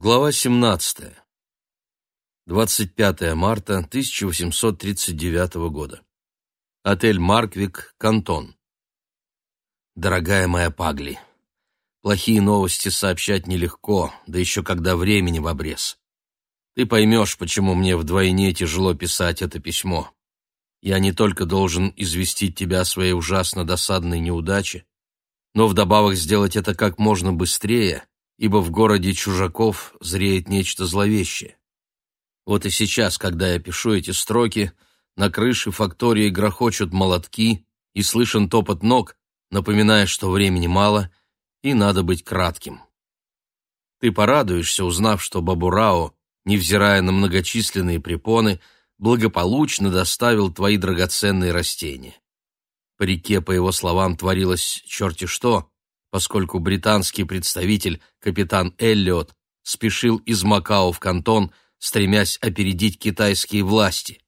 Глава 17. 25 марта 1839 года. Отель «Марквик», Кантон. Дорогая моя Пагли, плохие новости сообщать нелегко, да еще когда времени в обрез. Ты поймешь, почему мне вдвойне тяжело писать это письмо. Я не только должен известить тебя о своей ужасно досадной неудаче, но вдобавок сделать это как можно быстрее — ибо в городе чужаков зреет нечто зловещее. Вот и сейчас, когда я пишу эти строки, на крыше фактории грохочут молотки и слышен топот ног, напоминая, что времени мало и надо быть кратким. Ты порадуешься, узнав, что Бабурао, невзирая на многочисленные препоны, благополучно доставил твои драгоценные растения. По реке, по его словам, творилось черти что, поскольку британский представитель, капитан Эллиот, спешил из Макао в Кантон, стремясь опередить китайские власти.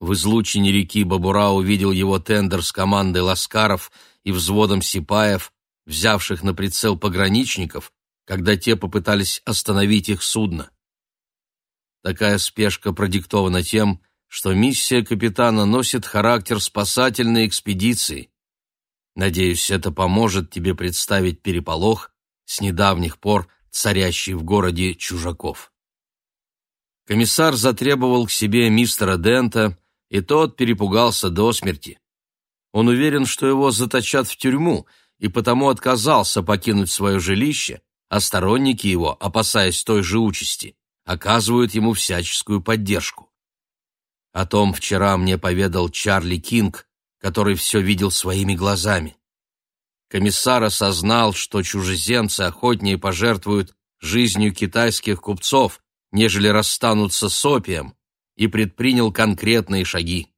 В излучине реки Бабура увидел его тендер с командой ласкаров и взводом сипаев, взявших на прицел пограничников, когда те попытались остановить их судно. Такая спешка продиктована тем, что миссия капитана носит характер спасательной экспедиции, Надеюсь, это поможет тебе представить переполох, с недавних пор царящий в городе чужаков. Комиссар затребовал к себе мистера Дента, и тот перепугался до смерти. Он уверен, что его заточат в тюрьму, и потому отказался покинуть свое жилище, а сторонники его, опасаясь той же участи, оказывают ему всяческую поддержку. О том вчера мне поведал Чарли Кинг, который все видел своими глазами. Комиссар осознал, что чужеземцы охотнее пожертвуют жизнью китайских купцов, нежели расстанутся с опием, и предпринял конкретные шаги.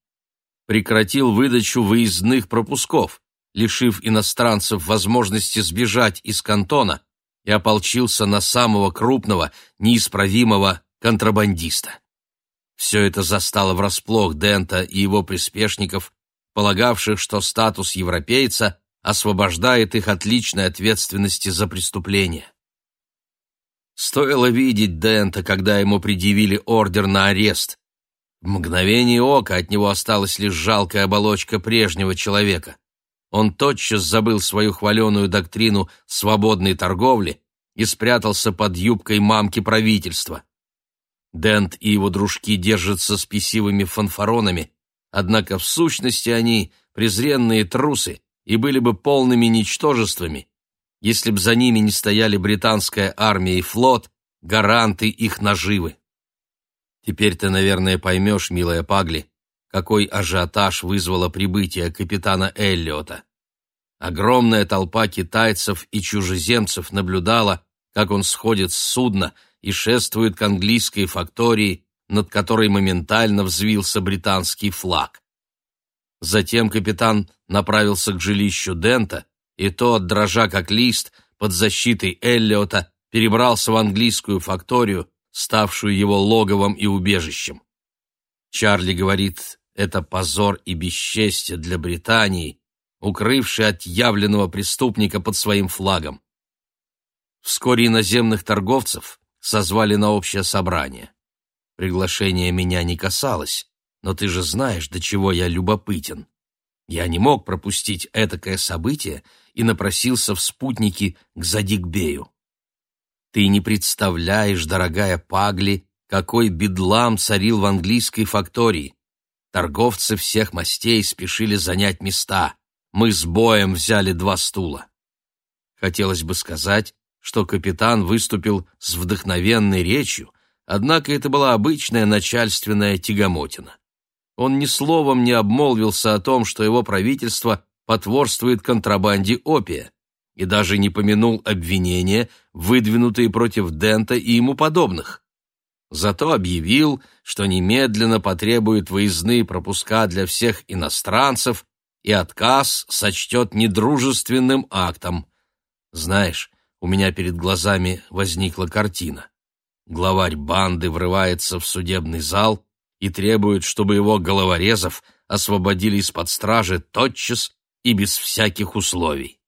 Прекратил выдачу выездных пропусков, лишив иностранцев возможности сбежать из кантона, и ополчился на самого крупного, неисправимого контрабандиста. Все это застало врасплох Дента и его приспешников, полагавших, что статус европейца освобождает их от личной ответственности за преступление. Стоило видеть Дента, когда ему предъявили ордер на арест. В мгновение ока от него осталась лишь жалкая оболочка прежнего человека. Он тотчас забыл свою хваленую доктрину свободной торговли и спрятался под юбкой мамки правительства. Дент и его дружки держатся спесивыми фанфаронами, Однако в сущности они презренные трусы и были бы полными ничтожествами, если б за ними не стояли британская армия и флот, гаранты их наживы. Теперь ты, наверное, поймешь, милая Пагли, какой ажиотаж вызвало прибытие капитана Эллиота. Огромная толпа китайцев и чужеземцев наблюдала, как он сходит с судна и шествует к английской фактории, над которой моментально взвился британский флаг. Затем капитан направился к жилищу Дента, и тот, дрожа как лист, под защитой Эллиота, перебрался в английскую факторию, ставшую его логовом и убежищем. Чарли говорит, это позор и бесчестье для Британии, укрывший отъявленного преступника под своим флагом. Вскоре иноземных торговцев созвали на общее собрание. Приглашение меня не касалось, но ты же знаешь, до чего я любопытен. Я не мог пропустить этакое событие и напросился в спутники к Задикбею. Ты не представляешь, дорогая Пагли, какой бедлам царил в английской фактории. Торговцы всех мастей спешили занять места. Мы с боем взяли два стула. Хотелось бы сказать, что капитан выступил с вдохновенной речью, Однако это была обычная начальственная тягомотина. Он ни словом не обмолвился о том, что его правительство потворствует контрабанде опия, и даже не помянул обвинения, выдвинутые против Дента и ему подобных. Зато объявил, что немедленно потребует выездные пропуска для всех иностранцев и отказ сочтет недружественным актом. Знаешь, у меня перед глазами возникла картина. Главарь банды врывается в судебный зал и требует, чтобы его головорезов освободили из-под стражи тотчас и без всяких условий.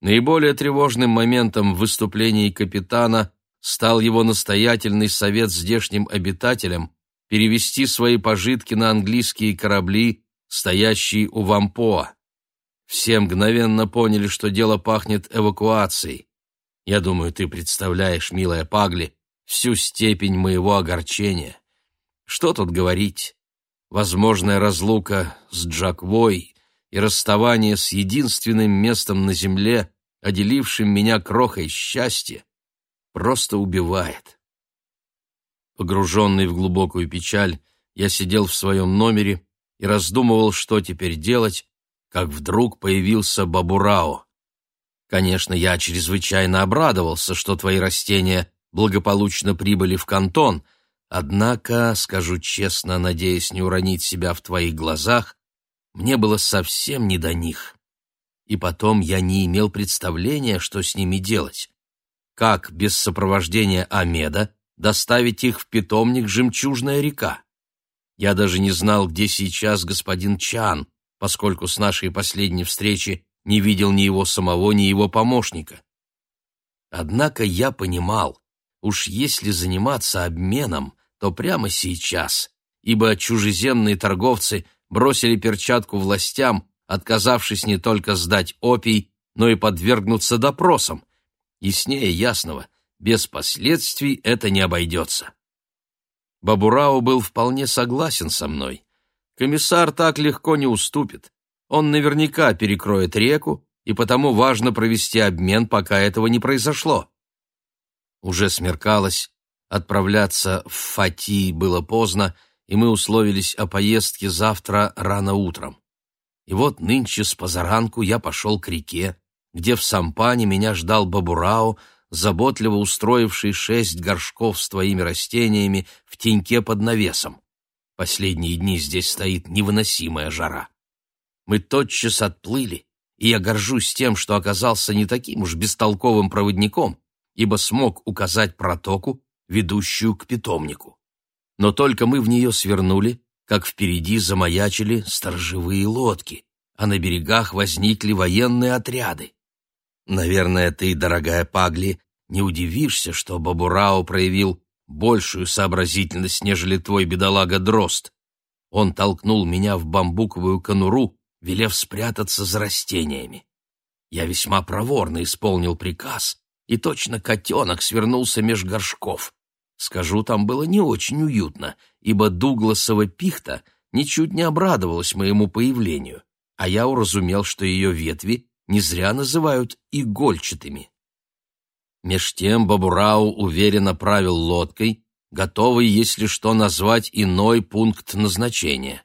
Наиболее тревожным моментом в выступлении капитана стал его настоятельный совет здешним обитателям перевести свои пожитки на английские корабли, стоящие у Вампоа. Все мгновенно поняли, что дело пахнет эвакуацией. Я думаю, ты представляешь, милая Пагли, всю степень моего огорчения. Что тут говорить? Возможная разлука с Джаквой и расставание с единственным местом на земле, отделившим меня крохой счастья, просто убивает. Погруженный в глубокую печаль, я сидел в своем номере и раздумывал, что теперь делать, как вдруг появился Бабурао. Конечно, я чрезвычайно обрадовался, что твои растения благополучно прибыли в кантон, однако, скажу честно, надеясь не уронить себя в твоих глазах, мне было совсем не до них. И потом я не имел представления, что с ними делать. Как без сопровождения Амеда доставить их в питомник «Жемчужная река»? Я даже не знал, где сейчас господин Чан, поскольку с нашей последней встречи не видел ни его самого, ни его помощника. Однако я понимал, уж если заниматься обменом, то прямо сейчас, ибо чужеземные торговцы бросили перчатку властям, отказавшись не только сдать опий, но и подвергнуться допросам. Яснее ясного, без последствий это не обойдется. Бабурао был вполне согласен со мной. Комиссар так легко не уступит. Он наверняка перекроет реку, и потому важно провести обмен, пока этого не произошло. Уже смеркалось, отправляться в Фати было поздно, и мы условились о поездке завтра рано утром. И вот нынче с позаранку я пошел к реке, где в сампане меня ждал Бабурао, заботливо устроивший шесть горшков с твоими растениями в теньке под навесом. Последние дни здесь стоит невыносимая жара. Мы тотчас отплыли, и я горжусь тем, что оказался не таким уж бестолковым проводником, ибо смог указать протоку, ведущую к питомнику. Но только мы в нее свернули, как впереди замаячили сторожевые лодки, а на берегах возникли военные отряды. Наверное, ты, дорогая Пагли, не удивишься, что Бабурао проявил большую сообразительность, нежели твой бедолага Дрозд. Он толкнул меня в бамбуковую конуру, велев спрятаться за растениями. Я весьма проворно исполнил приказ, и точно котенок свернулся меж горшков. Скажу, там было не очень уютно, ибо Дугласова пихта ничуть не обрадовалась моему появлению, а я уразумел, что ее ветви не зря называют игольчатыми. Меж тем Бабурау уверенно правил лодкой, готовый, если что, назвать иной пункт назначения.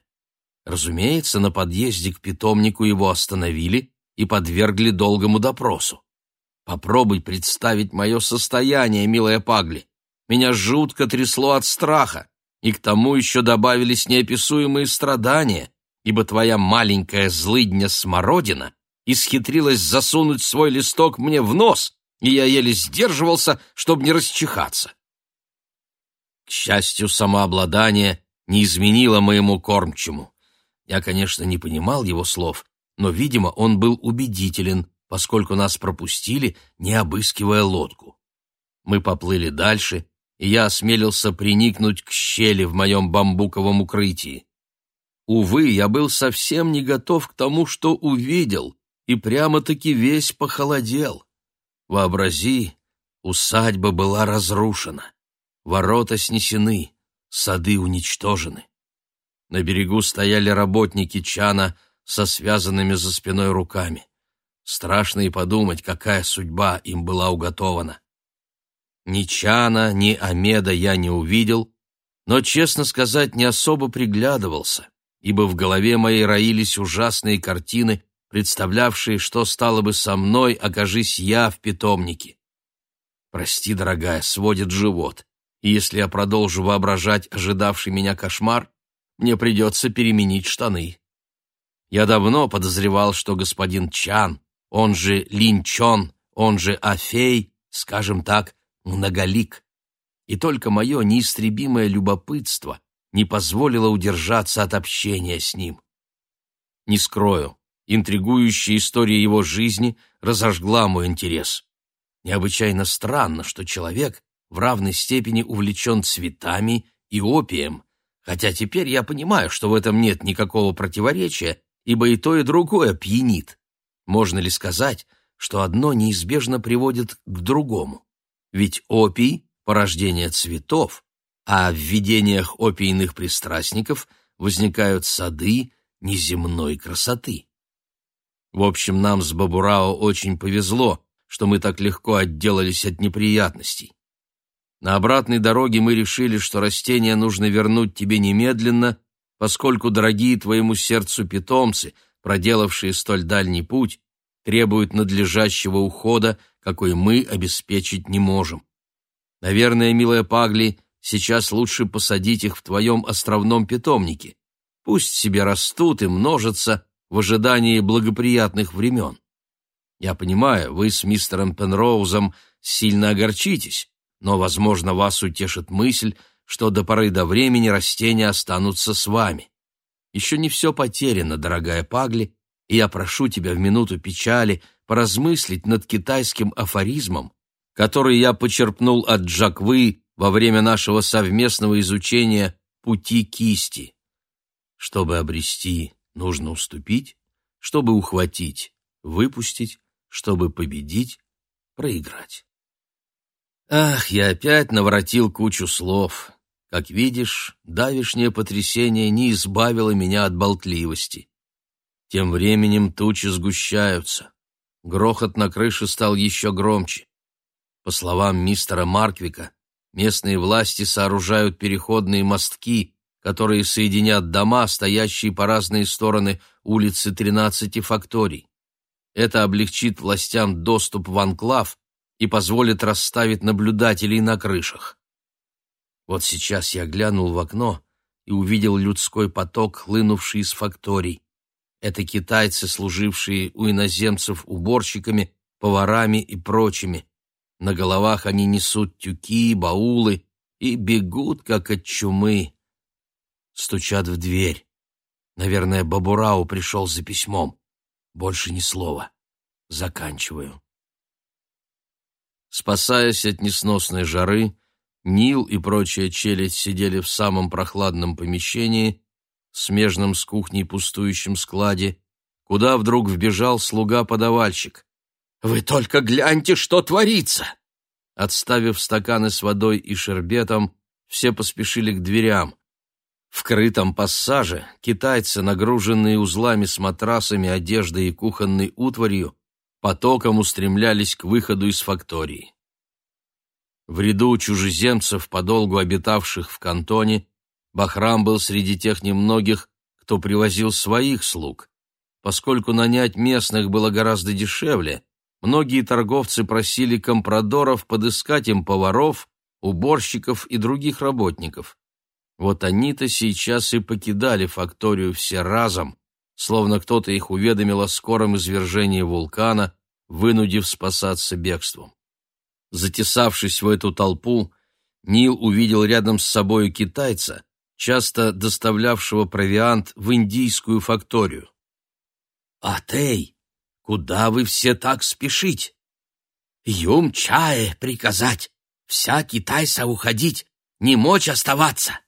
Разумеется, на подъезде к питомнику его остановили и подвергли долгому допросу. Попробуй представить мое состояние, милая Пагли. Меня жутко трясло от страха, и к тому еще добавились неописуемые страдания, ибо твоя маленькая злыдня смородина исхитрилась засунуть свой листок мне в нос — и я еле сдерживался, чтобы не расчихаться. К счастью, самообладание не изменило моему кормчему. Я, конечно, не понимал его слов, но, видимо, он был убедителен, поскольку нас пропустили, не обыскивая лодку. Мы поплыли дальше, и я осмелился приникнуть к щели в моем бамбуковом укрытии. Увы, я был совсем не готов к тому, что увидел, и прямо-таки весь похолодел. Вообрази, усадьба была разрушена, ворота снесены, сады уничтожены. На берегу стояли работники Чана со связанными за спиной руками. Страшно и подумать, какая судьба им была уготована. Ни Чана, ни Амеда я не увидел, но, честно сказать, не особо приглядывался, ибо в голове моей роились ужасные картины представлявшие, что стало бы со мной, окажись я в питомнике. Прости, дорогая, сводит живот, и если я продолжу воображать ожидавший меня кошмар, мне придется переменить штаны. Я давно подозревал, что господин Чан, он же Лин Чон, он же Афей, скажем так, многолик, и только мое неистребимое любопытство не позволило удержаться от общения с ним. Не скрою, Интригующая история его жизни разожгла мой интерес. Необычайно странно, что человек, в равной степени увлечен цветами и опием, хотя теперь я понимаю, что в этом нет никакого противоречия, ибо и то, и другое пьянит. Можно ли сказать, что одно неизбежно приводит к другому? Ведь опий — порождение цветов, а в видениях опийных пристрастников возникают сады неземной красоты. В общем, нам с Бабурао очень повезло, что мы так легко отделались от неприятностей. На обратной дороге мы решили, что растения нужно вернуть тебе немедленно, поскольку дорогие твоему сердцу питомцы, проделавшие столь дальний путь, требуют надлежащего ухода, какой мы обеспечить не можем. Наверное, милая Пагли, сейчас лучше посадить их в твоем островном питомнике. Пусть себе растут и множатся в ожидании благоприятных времен. Я понимаю, вы с мистером Пенроузом сильно огорчитесь, но, возможно, вас утешит мысль, что до поры до времени растения останутся с вами. Еще не все потеряно, дорогая Пагли, и я прошу тебя в минуту печали поразмыслить над китайским афоризмом, который я почерпнул от Джаквы во время нашего совместного изучения «Пути кисти». Чтобы обрести, нужно уступить, чтобы ухватить, выпустить, чтобы победить, проиграть. Ах, я опять наворотил кучу слов. Как видишь, давишнее потрясение не избавило меня от болтливости. Тем временем тучи сгущаются. Грохот на крыше стал еще громче. По словам мистера Марквика, местные власти сооружают переходные мостки, которые соединят дома, стоящие по разные стороны улицы 13 факторий. Это облегчит властям доступ в анклав и позволит расставить наблюдателей на крышах. Вот сейчас я глянул в окно и увидел людской поток, хлынувший из факторий. Это китайцы, служившие у иноземцев уборщиками, поварами и прочими. На головах они несут тюки, баулы и бегут, как от чумы. Стучат в дверь. Наверное, Бабурау пришел за письмом. Больше ни слова. Заканчиваю. Спасаясь от несносной жары, Нил и прочая челядь сидели в самом прохладном помещении, смежном с кухней пустующем складе, куда вдруг вбежал слуга-подавальщик. «Вы только гляньте, что творится!» Отставив стаканы с водой и шербетом, все поспешили к дверям. В крытом пассаже китайцы, нагруженные узлами с матрасами, одеждой и кухонной утварью, потоком устремлялись к выходу из фактории. В ряду чужеземцев, подолгу обитавших в кантоне, Бахрам был среди тех немногих, кто привозил своих слуг. Поскольку нанять местных было гораздо дешевле, многие торговцы просили компрадоров подыскать им поваров, уборщиков и других работников. Вот они-то сейчас и покидали факторию все разом, словно кто-то их уведомил о скором извержении вулкана, вынудив спасаться бегством. Затесавшись в эту толпу, Нил увидел рядом с собою китайца, часто доставлявшего провиант в индийскую факторию. «Атей, куда вы все так спешить? Юм чае приказать, вся китайца уходить, не мочь оставаться!»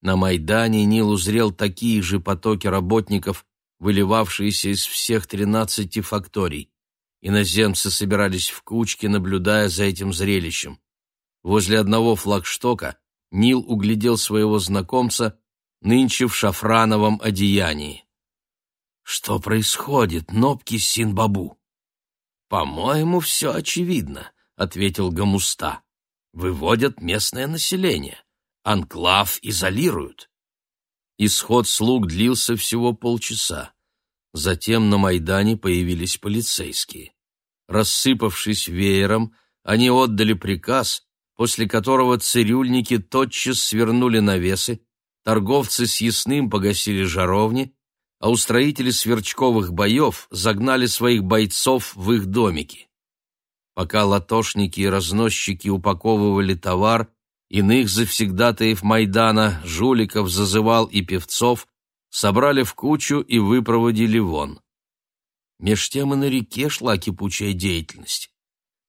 На Майдане Нил узрел такие же потоки работников, выливавшиеся из всех тринадцати факторий. Иноземцы собирались в кучки, наблюдая за этим зрелищем. Возле одного флагштока Нил углядел своего знакомца, нынче в шафрановом одеянии. «Что происходит, Нопки Синбабу?» «По-моему, все очевидно», — ответил Гамуста. «Выводят местное население анклав изолируют. Исход слуг длился всего полчаса. Затем на Майдане появились полицейские. Рассыпавшись веером, они отдали приказ, после которого цирюльники тотчас свернули навесы, торговцы с ясным погасили жаровни, а устроители сверчковых боев загнали своих бойцов в их домики. Пока латошники и разносчики упаковывали товар, Иных завсегдатаев Майдана, жуликов, зазывал и певцов собрали в кучу и выпроводили вон. Меж тем и на реке шла кипучая деятельность.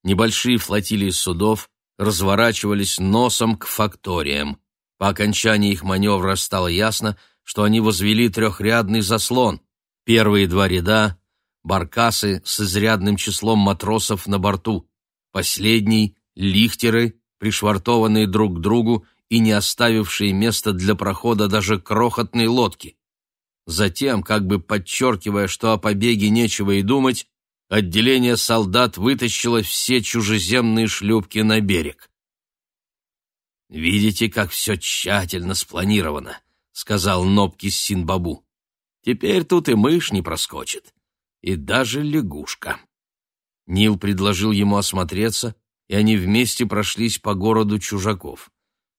Небольшие флотилии судов, разворачивались носом к факториям. По окончании их маневра стало ясно, что они возвели трехрядный заслон. Первые два ряда — баркасы с изрядным числом матросов на борту. Последний — лихтеры, пришвартованные друг к другу и не оставившие места для прохода даже крохотной лодки. Затем, как бы подчеркивая, что о побеге нечего и думать, отделение солдат вытащило все чужеземные шлюпки на берег. «Видите, как все тщательно спланировано», — сказал Нобкис Синбабу. «Теперь тут и мышь не проскочит, и даже лягушка». Нил предложил ему осмотреться, и они вместе прошлись по городу чужаков.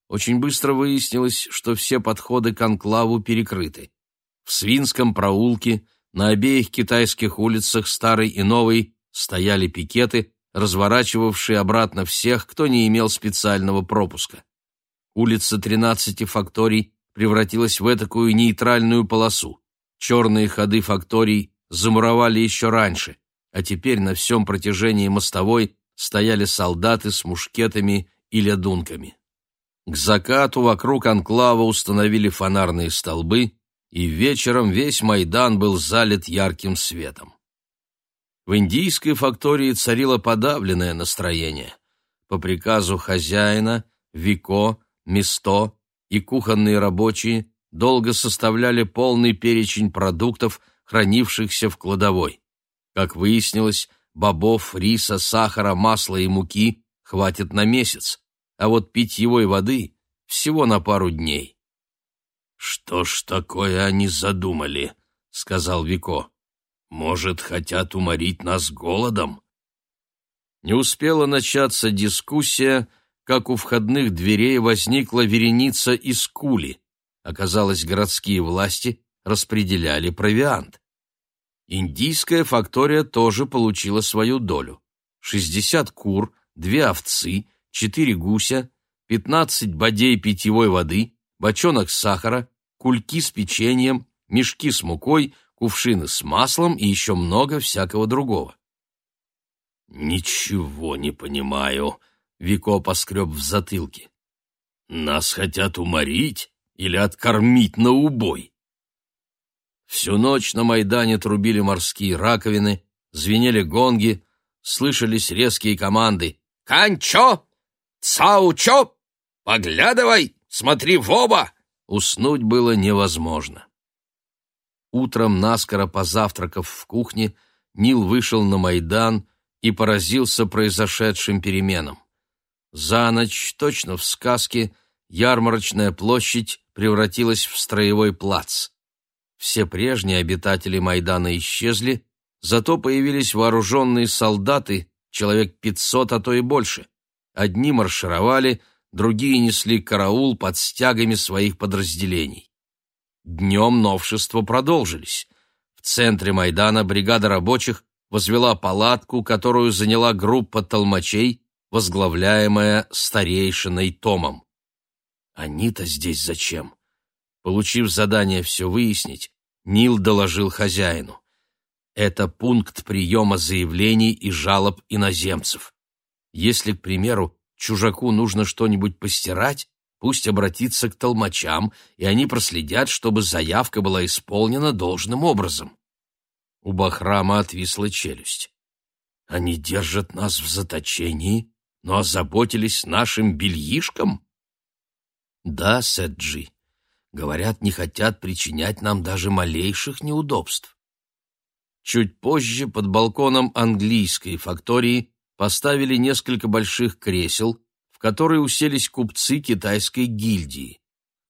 Очень быстро выяснилось, что все подходы к анклаву перекрыты. В Свинском проулке, на обеих китайских улицах, старой и новой, стояли пикеты, разворачивавшие обратно всех, кто не имел специального пропуска. Улица тринадцати факторий превратилась в этакую нейтральную полосу. Черные ходы факторий замуровали еще раньше, а теперь на всем протяжении мостовой стояли солдаты с мушкетами и лядунками. К закату вокруг анклава установили фонарные столбы, и вечером весь Майдан был залит ярким светом. В индийской фактории царило подавленное настроение. По приказу хозяина Вико Место и кухонные рабочие долго составляли полный перечень продуктов, хранившихся в кладовой. Как выяснилось, бобов, риса, сахара, масла и муки хватит на месяц, а вот питьевой воды всего на пару дней. «Что ж такое они задумали?» — сказал Вико. «Может, хотят уморить нас голодом?» Не успела начаться дискуссия, как у входных дверей возникла вереница из кули. Оказалось, городские власти распределяли провиант. Индийская фактория тоже получила свою долю. 60 кур, две овцы, четыре гуся, 15 бодей питьевой воды, бочонок сахара, кульки с печеньем, мешки с мукой, кувшины с маслом и еще много всякого другого. «Ничего не понимаю», Вико поскреб в затылке. «Нас хотят уморить или откормить на убой?» Всю ночь на Майдане трубили морские раковины, звенели гонги, слышались резкие команды. «Канчо! Цаучо! Поглядывай! Смотри в оба!» Уснуть было невозможно. Утром, наскоро позавтракав в кухне, Нил вышел на Майдан и поразился произошедшим переменам. За ночь, точно в сказке, ярмарочная площадь превратилась в строевой плац. Все прежние обитатели Майдана исчезли, зато появились вооруженные солдаты, человек пятьсот, а то и больше. Одни маршировали, другие несли караул под стягами своих подразделений. Днем новшества продолжились. В центре Майдана бригада рабочих возвела палатку, которую заняла группа толмачей, возглавляемая старейшиной Томом. Они-то здесь зачем? Получив задание все выяснить, Нил доложил хозяину. Это пункт приема заявлений и жалоб иноземцев. Если, к примеру, чужаку нужно что-нибудь постирать, пусть обратится к толмачам, и они проследят, чтобы заявка была исполнена должным образом. У Бахрама отвисла челюсть. Они держат нас в заточении но озаботились нашим бельишком? Да, Сэджи. Говорят, не хотят причинять нам даже малейших неудобств. Чуть позже под балконом английской фактории поставили несколько больших кресел, в которые уселись купцы китайской гильдии.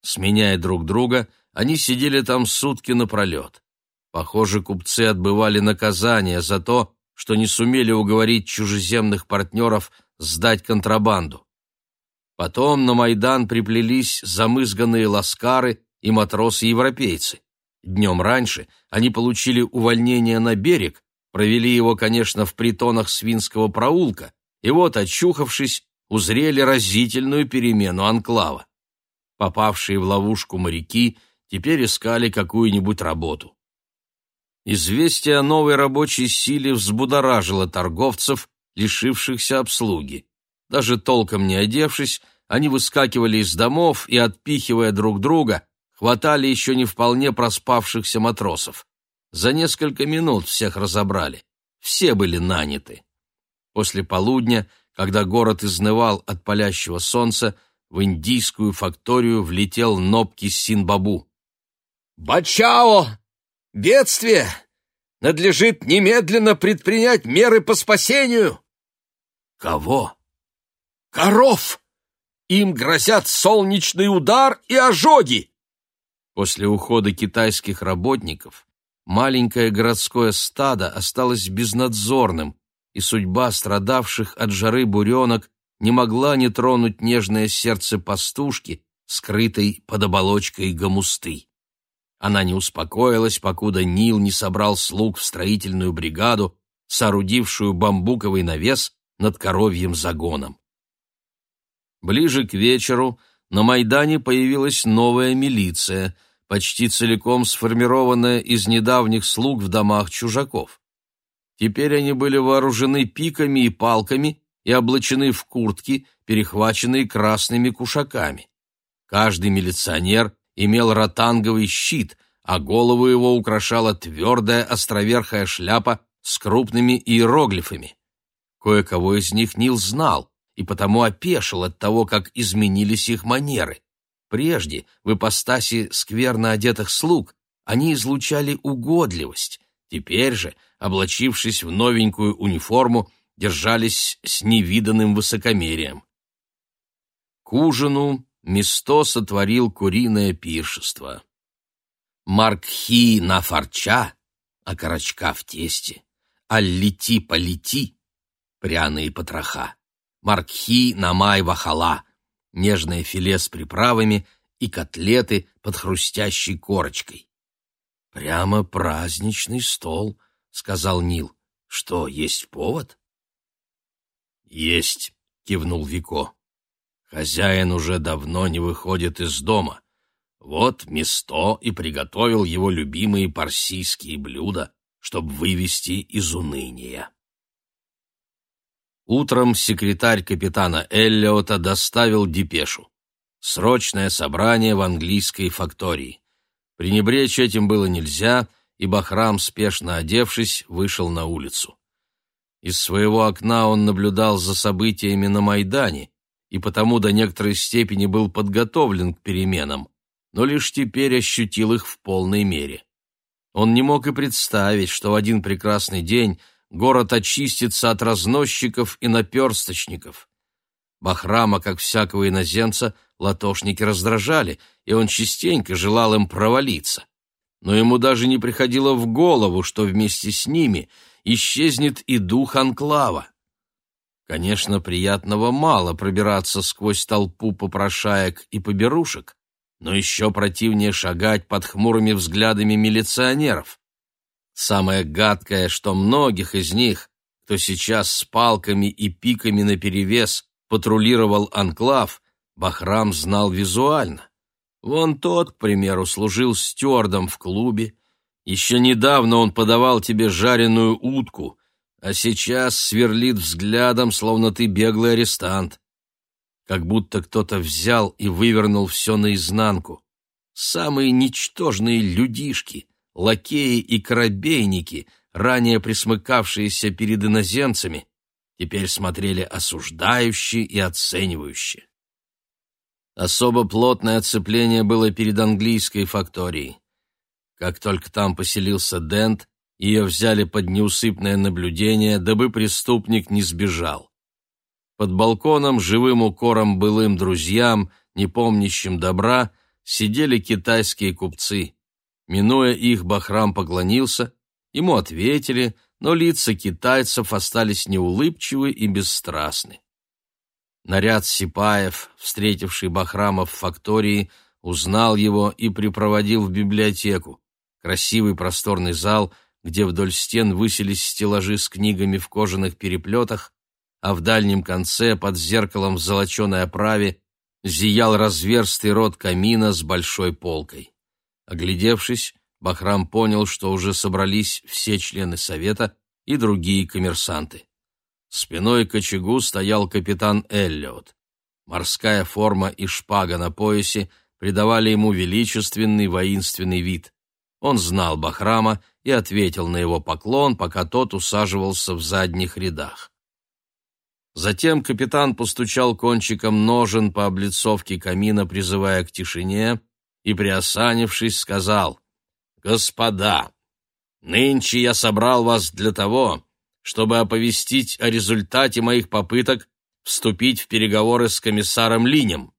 Сменяя друг друга, они сидели там сутки напролет. Похоже, купцы отбывали наказание за то, что не сумели уговорить чужеземных партнеров сдать контрабанду. Потом на Майдан приплелись замызганные ласкары и матросы-европейцы. Днем раньше они получили увольнение на берег, провели его, конечно, в притонах Свинского проулка, и вот, очухавшись, узрели разительную перемену анклава. Попавшие в ловушку моряки теперь искали какую-нибудь работу. Известие о новой рабочей силе взбудоражило торговцев, лишившихся обслуги. Даже толком не одевшись, они выскакивали из домов и, отпихивая друг друга, хватали еще не вполне проспавшихся матросов. За несколько минут всех разобрали. Все были наняты. После полудня, когда город изнывал от палящего солнца, в индийскую факторию влетел Нобки Синбабу. «Бачао! Бедствие! Надлежит немедленно предпринять меры по спасению!» «Кого?» «Коров! Им грозят солнечный удар и ожоги!» После ухода китайских работников маленькое городское стадо осталось безнадзорным, и судьба страдавших от жары буренок не могла не тронуть нежное сердце пастушки, скрытой под оболочкой гомусты. Она не успокоилась, покуда Нил не собрал слуг в строительную бригаду, соорудившую бамбуковый навес над коровьим загоном. Ближе к вечеру на Майдане появилась новая милиция, почти целиком сформированная из недавних слуг в домах чужаков. Теперь они были вооружены пиками и палками и облачены в куртки, перехваченные красными кушаками. Каждый милиционер имел ротанговый щит, а голову его украшала твердая островерхая шляпа с крупными иероглифами. Кое-кого из них Нил знал и потому опешил от того, как изменились их манеры. Прежде, в ипостаси скверно одетых слуг, они излучали угодливость, теперь же, облачившись в новенькую униформу, держались с невиданным высокомерием. К ужину Место сотворил куриное пиршество. Маркхи на фарча, а карачка в тесте, а лети полети, пряные потроха, маркхи на май вахала, нежное филе с приправами и котлеты под хрустящей корочкой. «Прямо праздничный стол», — сказал Нил. «Что, есть повод?» «Есть», — кивнул Вико. «Хозяин уже давно не выходит из дома. Вот Место и приготовил его любимые парсийские блюда, чтобы вывести из уныния». Утром секретарь капитана Эллиота доставил депешу. Срочное собрание в английской фактории. Пренебречь этим было нельзя, и Бахрам, спешно одевшись, вышел на улицу. Из своего окна он наблюдал за событиями на Майдане и потому до некоторой степени был подготовлен к переменам, но лишь теперь ощутил их в полной мере. Он не мог и представить, что в один прекрасный день город очистится от разносчиков и наперсточников. Бахрама, как всякого иноземца, латошники раздражали, и он частенько желал им провалиться. Но ему даже не приходило в голову, что вместе с ними исчезнет и дух анклава. Конечно, приятного мало пробираться сквозь толпу попрошаек и поберушек, но еще противнее шагать под хмурыми взглядами милиционеров. Самое гадкое, что многих из них, кто сейчас с палками и пиками наперевес патрулировал анклав, Бахрам знал визуально. Вон тот, к примеру, служил стюардом в клубе. Еще недавно он подавал тебе жареную утку, а сейчас сверлит взглядом, словно ты беглый арестант. Как будто кто-то взял и вывернул все наизнанку. Самые ничтожные людишки, лакеи и корабейники, ранее присмыкавшиеся перед иноземцами, теперь смотрели осуждающе и оценивающе. Особо плотное оцепление было перед английской факторией. Как только там поселился Дент, ее взяли под неусыпное наблюдение, дабы преступник не сбежал. Под балконом живым укором былым друзьям, не помнящим добра, сидели китайские купцы. Минуя их, Бахрам поклонился, ему ответили, но лица китайцев остались неулыбчивы и бесстрастны. Наряд сипаев, встретивший Бахрама в фактории, узнал его и припроводил в библиотеку. Красивый просторный зал — где вдоль стен высились стеллажи с книгами в кожаных переплетах, а в дальнем конце, под зеркалом в золоченой оправе, зиял разверстый рот камина с большой полкой. Оглядевшись, Бахрам понял, что уже собрались все члены совета и другие коммерсанты. Спиной к очагу стоял капитан Эллиот. Морская форма и шпага на поясе придавали ему величественный воинственный вид. Он знал Бахрама и ответил на его поклон, пока тот усаживался в задних рядах. Затем капитан постучал кончиком ножен по облицовке камина, призывая к тишине, и, приосанившись, сказал, «Господа, нынче я собрал вас для того, чтобы оповестить о результате моих попыток вступить в переговоры с комиссаром Линем.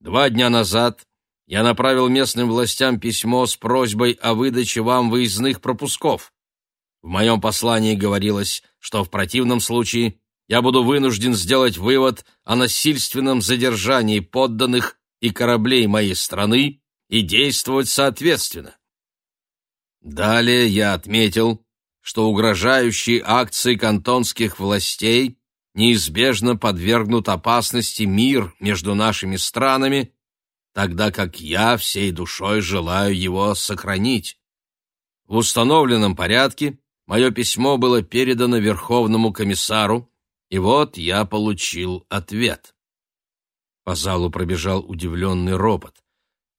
Два дня назад я направил местным властям письмо с просьбой о выдаче вам выездных пропусков. В моем послании говорилось, что в противном случае я буду вынужден сделать вывод о насильственном задержании подданных и кораблей моей страны и действовать соответственно. Далее я отметил, что угрожающие акции кантонских властей неизбежно подвергнут опасности мир между нашими странами, тогда как я всей душой желаю его сохранить. В установленном порядке мое письмо было передано Верховному комиссару, и вот я получил ответ. По залу пробежал удивленный ропот.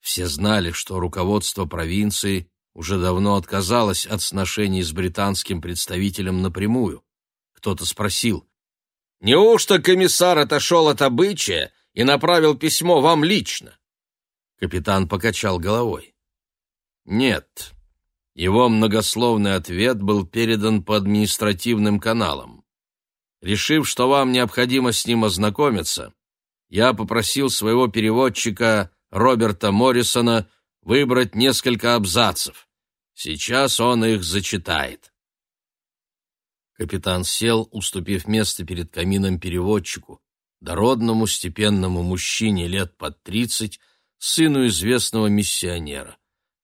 Все знали, что руководство провинции уже давно отказалось от сношений с британским представителем напрямую. Кто-то спросил, «Неужто комиссар отошел от обычая и направил письмо вам лично?» Капитан покачал головой. «Нет». Его многословный ответ был передан по административным каналам. Решив, что вам необходимо с ним ознакомиться, я попросил своего переводчика Роберта Моррисона выбрать несколько абзацев. Сейчас он их зачитает. Капитан сел, уступив место перед камином переводчику, дородному степенному мужчине лет под тридцать, сыну известного миссионера.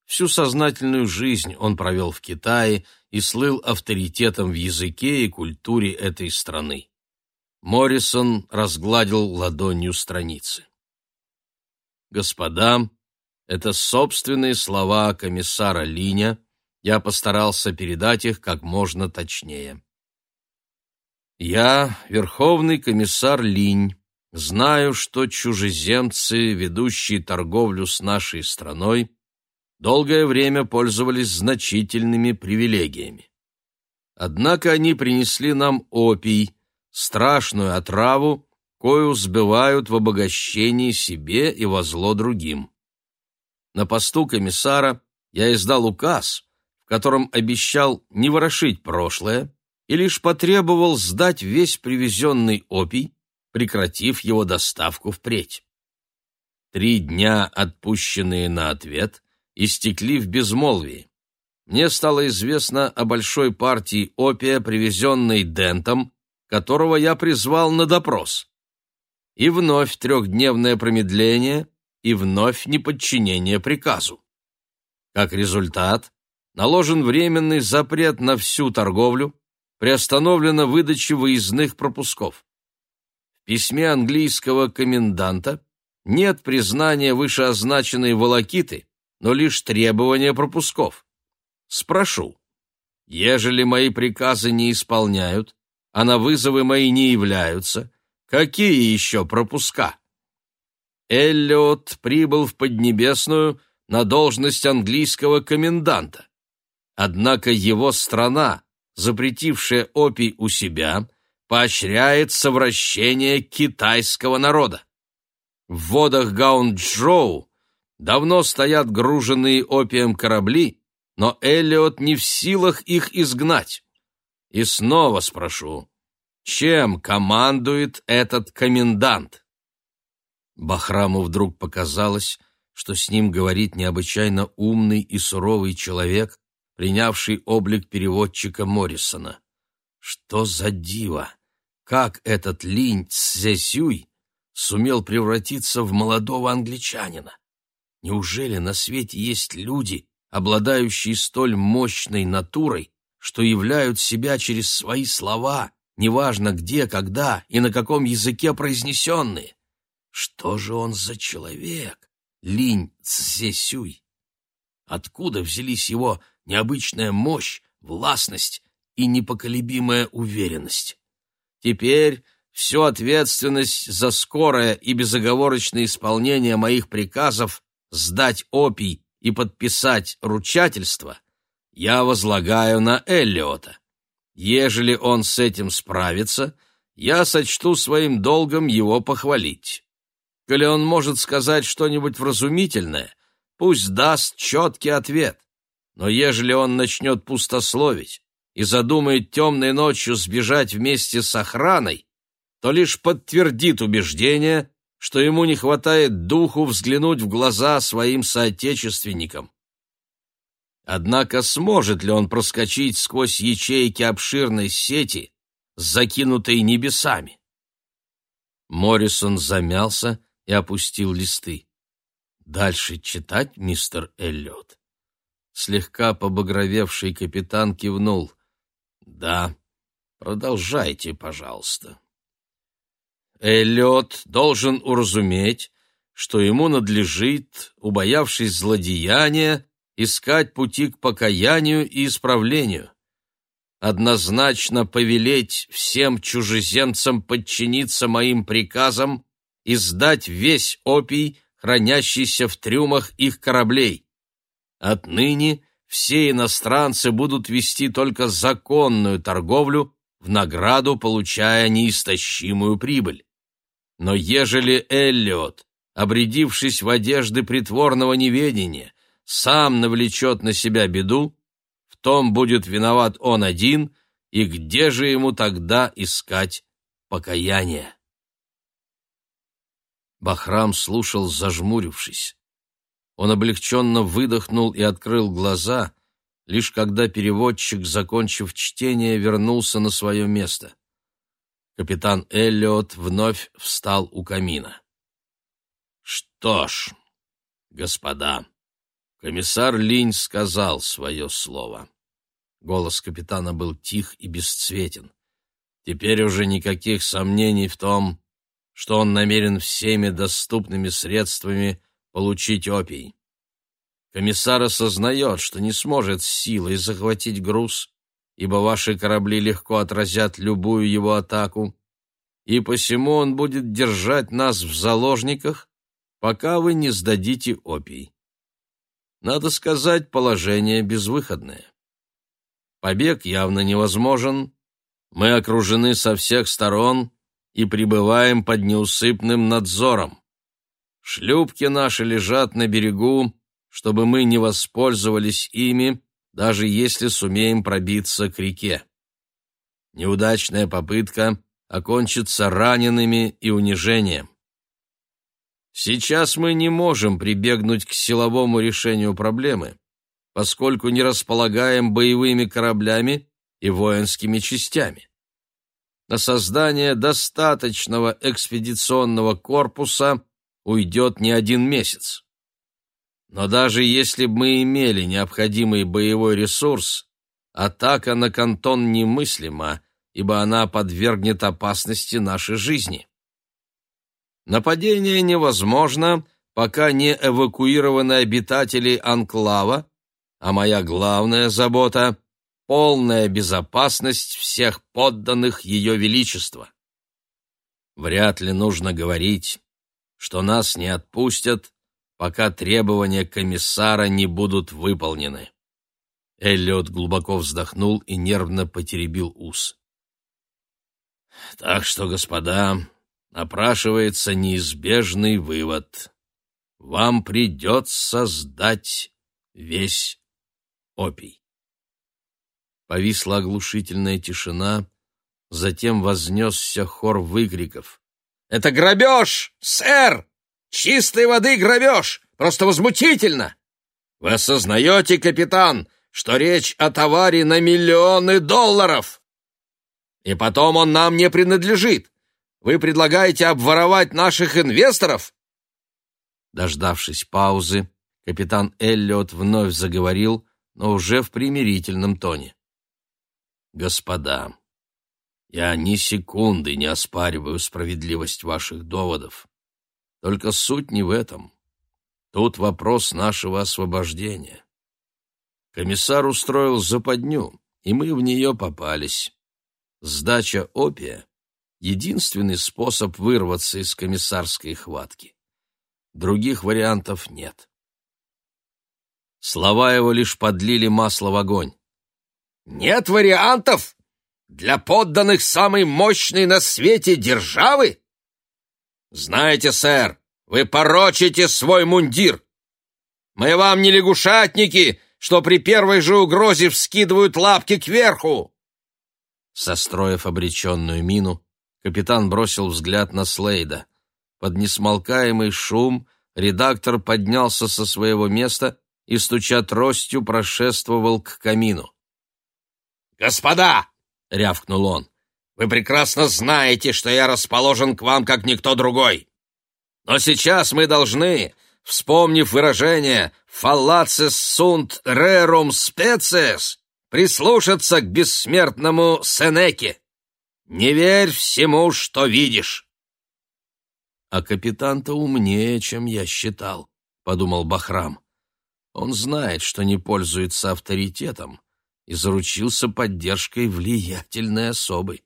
Всю сознательную жизнь он провел в Китае и слыл авторитетом в языке и культуре этой страны. Моррисон разгладил ладонью страницы. «Господа, это собственные слова комиссара Линя. Я постарался передать их как можно точнее. Я, верховный комиссар Линь, знаю, что чужеземцы, ведущие торговлю с нашей страной, долгое время пользовались значительными привилегиями. Однако они принесли нам опий, страшную отраву, кою сбывают в обогащении себе и во зло другим. На посту комиссара я издал указ, в котором обещал не ворошить прошлое и лишь потребовал сдать весь привезенный опий, прекратив его доставку впредь. Три дня, отпущенные на ответ, истекли в безмолвии. Мне стало известно о большой партии опия, привезенной Дентом, которого я призвал на допрос. И вновь трехдневное промедление — и вновь неподчинение приказу. Как результат, наложен временный запрет на всю торговлю, приостановлена выдача выездных пропусков. В письме английского коменданта нет признания вышеозначенной волокиты, но лишь требования пропусков. Спрошу, ежели мои приказы не исполняют, а на вызовы мои не являются, какие еще пропуска? Эллиот прибыл в Поднебесную на должность английского коменданта. Однако его страна, запретившая опий у себя, поощряет совращение китайского народа. В водах Гаунджоу давно стоят груженные опием корабли, но Эллиот не в силах их изгнать. И снова спрошу, чем командует этот комендант? Бахраму вдруг показалось, что с ним говорит необычайно умный и суровый человек, принявший облик переводчика Моррисона. Что за диво! Как этот Линь Цзэсюй сумел превратиться в молодого англичанина? Неужели на свете есть люди, обладающие столь мощной натурой, что являют себя через свои слова, неважно где, когда и на каком языке произнесенные? Что же он за человек, Линь Цзесюй? Откуда взялись его необычная мощь, властность и непоколебимая уверенность? Теперь всю ответственность за скорое и безоговорочное исполнение моих приказов сдать опий и подписать ручательство я возлагаю на Эллиота. Ежели он с этим справится, я сочту своим долгом его похвалить. Коли он может сказать что-нибудь вразумительное, пусть даст четкий ответ. Но ежели он начнет пустословить и задумает темной ночью сбежать вместе с охраной, то лишь подтвердит убеждение, что ему не хватает духу взглянуть в глаза своим соотечественникам. Однако сможет ли он проскочить сквозь ячейки обширной сети, закинутой небесами? Моррисон замялся и опустил листы. «Дальше читать, мистер Эллиот?» Слегка побагровевший капитан кивнул. «Да, продолжайте, пожалуйста». Эллиот должен уразуметь, что ему надлежит, убоявшись злодеяния, искать пути к покаянию и исправлению. Однозначно повелеть всем чужеземцам подчиниться моим приказам и сдать весь опий, хранящийся в трюмах их кораблей. Отныне все иностранцы будут вести только законную торговлю, в награду получая неистощимую прибыль. Но ежели Эллиот, обрядившись в одежды притворного неведения, сам навлечет на себя беду, в том будет виноват он один, и где же ему тогда искать покаяние? Бахрам слушал, зажмурившись. Он облегченно выдохнул и открыл глаза, лишь когда переводчик, закончив чтение, вернулся на свое место. Капитан Эллиот вновь встал у камина. «Что ж, господа», Комиссар Линь сказал свое слово. Голос капитана был тих и бесцветен. Теперь уже никаких сомнений в том, что он намерен всеми доступными средствами получить опий. Комиссар осознает, что не сможет силой захватить груз, ибо ваши корабли легко отразят любую его атаку, и посему он будет держать нас в заложниках, пока вы не сдадите опий. Надо сказать, положение безвыходное. Побег явно невозможен. Мы окружены со всех сторон и пребываем под неусыпным надзором. Шлюпки наши лежат на берегу, чтобы мы не воспользовались ими, даже если сумеем пробиться к реке. Неудачная попытка окончится ранеными и унижением. Сейчас мы не можем прибегнуть к силовому решению проблемы, поскольку не располагаем боевыми кораблями и воинскими частями. На создание достаточного экспедиционного корпуса уйдет не один месяц. Но даже если бы мы имели необходимый боевой ресурс, атака на кантон немыслима, ибо она подвергнет опасности нашей жизни. Нападение невозможно, пока не эвакуированы обитатели анклава, а моя главная забота — полная безопасность всех подданных Ее Величества. Вряд ли нужно говорить, что нас не отпустят, пока требования комиссара не будут выполнены. Эллиот глубоко вздохнул и нервно потеребил ус. Так что, господа, напрашивается неизбежный вывод. Вам придется сдать весь опий. Повисла оглушительная тишина, затем вознесся хор выкриков. «Это грабеж, сэр! Чистой воды грабеж! Просто возмутительно! Вы осознаете, капитан, что речь о товаре на миллионы долларов? И потом он нам не принадлежит. Вы предлагаете обворовать наших инвесторов?» Дождавшись паузы, капитан Эллиот вновь заговорил, но уже в примирительном тоне. «Господа, я ни секунды не оспариваю справедливость ваших доводов. Только суть не в этом. Тут вопрос нашего освобождения. Комиссар устроил западню, и мы в нее попались. Сдача опия единственный способ вырваться из комиссарской хватки. Других вариантов нет. Слова его лишь подлили масло в огонь. «Нет вариантов? Для подданных самой мощной на свете державы? Знаете, сэр, вы порочите свой мундир. Мы вам не лягушатники, что при первой же угрозе вскидывают лапки кверху!» Состроив обреченную мину, капитан бросил взгляд на Слейда. Под несмолкаемый шум редактор поднялся со своего места и, стуча тростью, прошествовал к камину. «Господа!» — рявкнул он. «Вы прекрасно знаете, что я расположен к вам, как никто другой. Но сейчас мы должны, вспомнив выражение «fallaces sunt rerum species», прислушаться к бессмертному Сенеке. Не верь всему, что видишь. А капитан-то умнее, чем я считал, подумал Бахрам. Он знает, что не пользуется авторитетом и заручился поддержкой влиятельной особы.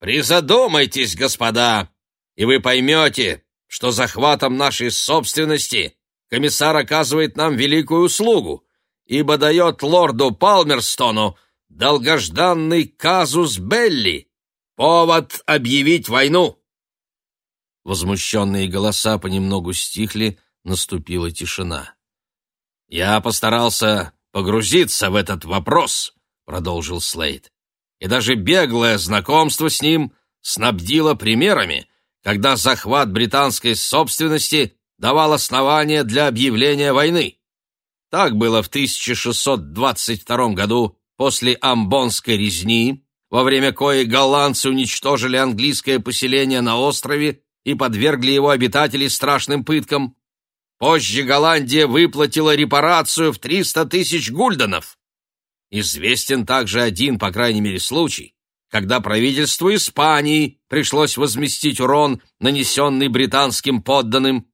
Призадумайтесь, господа, и вы поймете, что захватом нашей собственности комиссар оказывает нам великую услугу, ибо дает лорду Палмерстону долгожданный казус Белли, повод объявить войну. Возмущенные голоса понемногу стихли, наступила тишина. «Я постарался погрузиться в этот вопрос», — продолжил Слейд, «и даже беглое знакомство с ним снабдило примерами, когда захват британской собственности давал основания для объявления войны. Так было в 1622 году после Амбонской резни, во время коей голландцы уничтожили английское поселение на острове и подвергли его обитателей страшным пыткам. Позже Голландия выплатила репарацию в 300 тысяч гульденов. Известен также один, по крайней мере, случай, когда правительству Испании пришлось возместить урон, нанесенный британским подданным.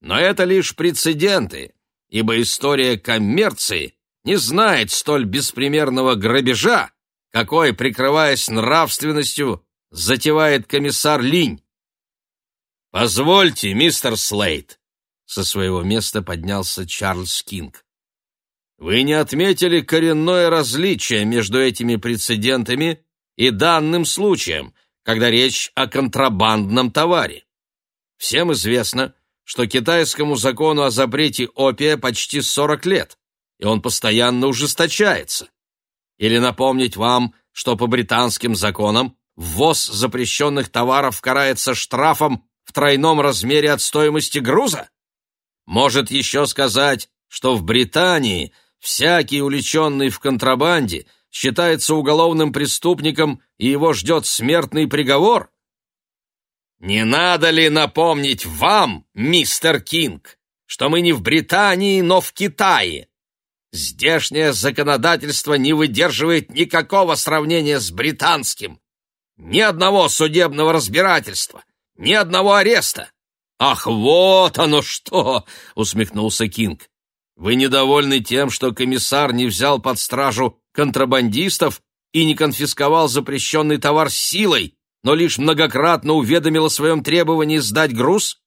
Но это лишь прецеденты, ибо история коммерции не знает столь беспримерного грабежа, какой, прикрываясь нравственностью, затевает комиссар Линь. «Позвольте, мистер Слейт», — со своего места поднялся Чарльз Кинг. «Вы не отметили коренное различие между этими прецедентами и данным случаем, когда речь о контрабандном товаре. Всем известно, что китайскому закону о запрете опия почти 40 лет, и он постоянно ужесточается. Или напомнить вам, что по британским законам ввоз запрещенных товаров карается штрафом в тройном размере от стоимости груза? Может еще сказать, что в Британии всякий увлеченный в контрабанде считается уголовным преступником и его ждет смертный приговор? Не надо ли напомнить вам, мистер Кинг, что мы не в Британии, но в Китае? Здешнее законодательство не выдерживает никакого сравнения с британским. Ни одного судебного разбирательства, ни одного ареста. Ах, вот оно что, усмехнулся Кинг. Вы недовольны тем, что комиссар не взял под стражу контрабандистов и не конфисковал запрещенный товар силой, но лишь многократно уведомил о своем требовании сдать груз?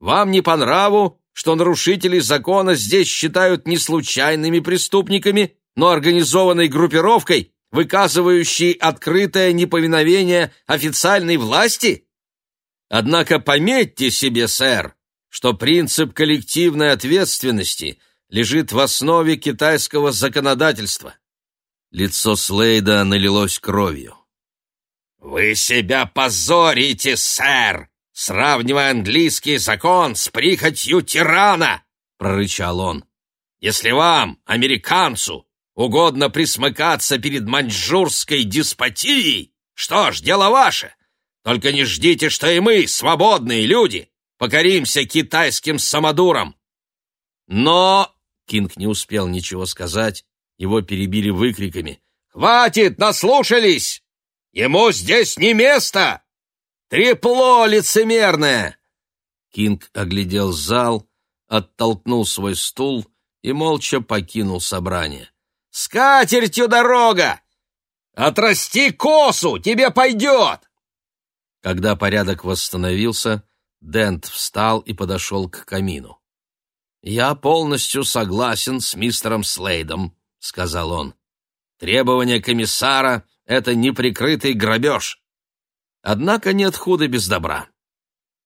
Вам не по нраву, что нарушителей закона здесь считают не случайными преступниками, но организованной группировкой, выказывающей открытое неповиновение официальной власти? Однако пометьте себе, сэр, что принцип коллективной ответственности лежит в основе китайского законодательства. Лицо Слейда налилось кровью. «Вы себя позорите, сэр, сравнивая английский закон с прихотью тирана!» — прорычал он. «Если вам, американцу, угодно присмыкаться перед маньчжурской деспотией, что ж, дело ваше. Только не ждите, что и мы, свободные люди, покоримся китайским самодурам». «Но...» — Кинг не успел ничего сказать, его перебили выкриками. «Хватит, наслушались! Ему здесь не место! Трепло лицемерное!» Кинг оглядел зал, оттолкнул свой стул и молча покинул собрание. «С катертью дорога! Отрасти косу, тебе пойдет!» Когда порядок восстановился, Дент встал и подошел к камину. «Я полностью согласен с мистером Слейдом», — сказал он. «Требование комиссара — это неприкрытый грабеж. Однако нет худа без добра.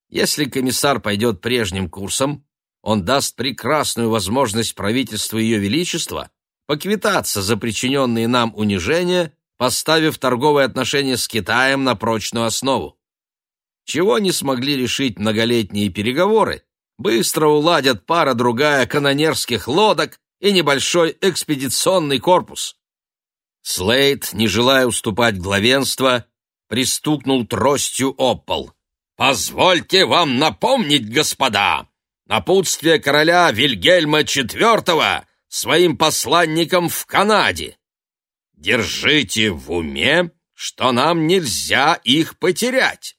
Если комиссар пойдет прежним курсом, он даст прекрасную возможность правительству Ее Величества поквитаться за причиненные нам унижения, поставив торговые отношения с Китаем на прочную основу. Чего не смогли решить многолетние переговоры, быстро уладят пара-другая канонерских лодок и небольшой экспедиционный корпус. Слейд, не желая уступать главенство, пристукнул тростью об пол. «Позвольте вам напомнить, господа, напутствие короля Вильгельма IV своим посланникам в Канаде. Держите в уме, что нам нельзя их потерять.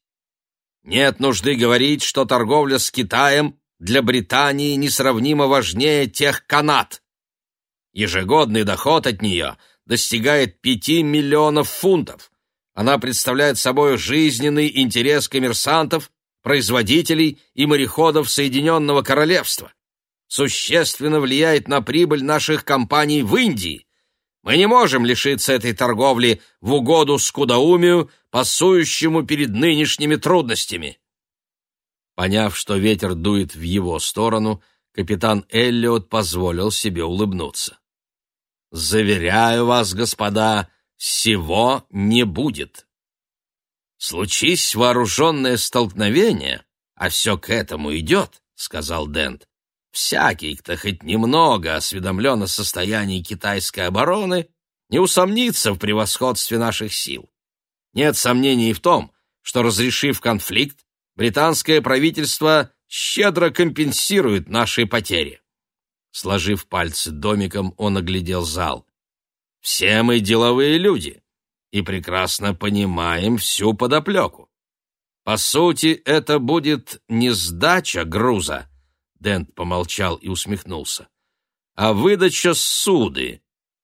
Нет нужды говорить, что торговля с Китаем для Британии несравнимо важнее тех канат. Ежегодный доход от нее достигает 5 миллионов фунтов. Она представляет собой жизненный интерес коммерсантов, производителей и мореходов Соединенного Королевства. Существенно влияет на прибыль наших компаний в Индии. Мы не можем лишиться этой торговли в угоду скудоумию, пасующему перед нынешними трудностями. Поняв, что ветер дует в его сторону, капитан Эллиот позволил себе улыбнуться. «Заверяю вас, господа, всего не будет. Случись вооруженное столкновение, а все к этому идет», — сказал Дент. «Всякий, кто хоть немного осведомлен о состоянии китайской обороны, не усомнится в превосходстве наших сил. Нет сомнений в том, что, разрешив конфликт, британское правительство щедро компенсирует наши потери. Сложив пальцы домиком, он оглядел зал. Все мы деловые люди и прекрасно понимаем всю подоплеку. По сути, это будет не сдача груза, Дент помолчал и усмехнулся, а выдача суды,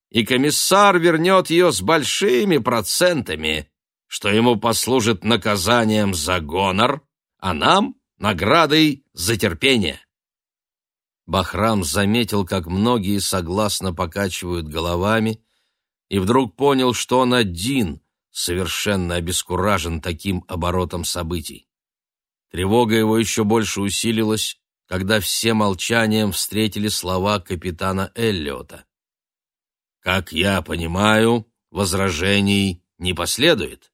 и комиссар вернет ее с большими процентами, что ему послужит наказанием за гонор, а нам — наградой за терпение. Бахрам заметил, как многие согласно покачивают головами, и вдруг понял, что он один, совершенно обескуражен таким оборотом событий. Тревога его еще больше усилилась, когда все молчанием встретили слова капитана Эллиота. «Как я понимаю, возражений не последует?»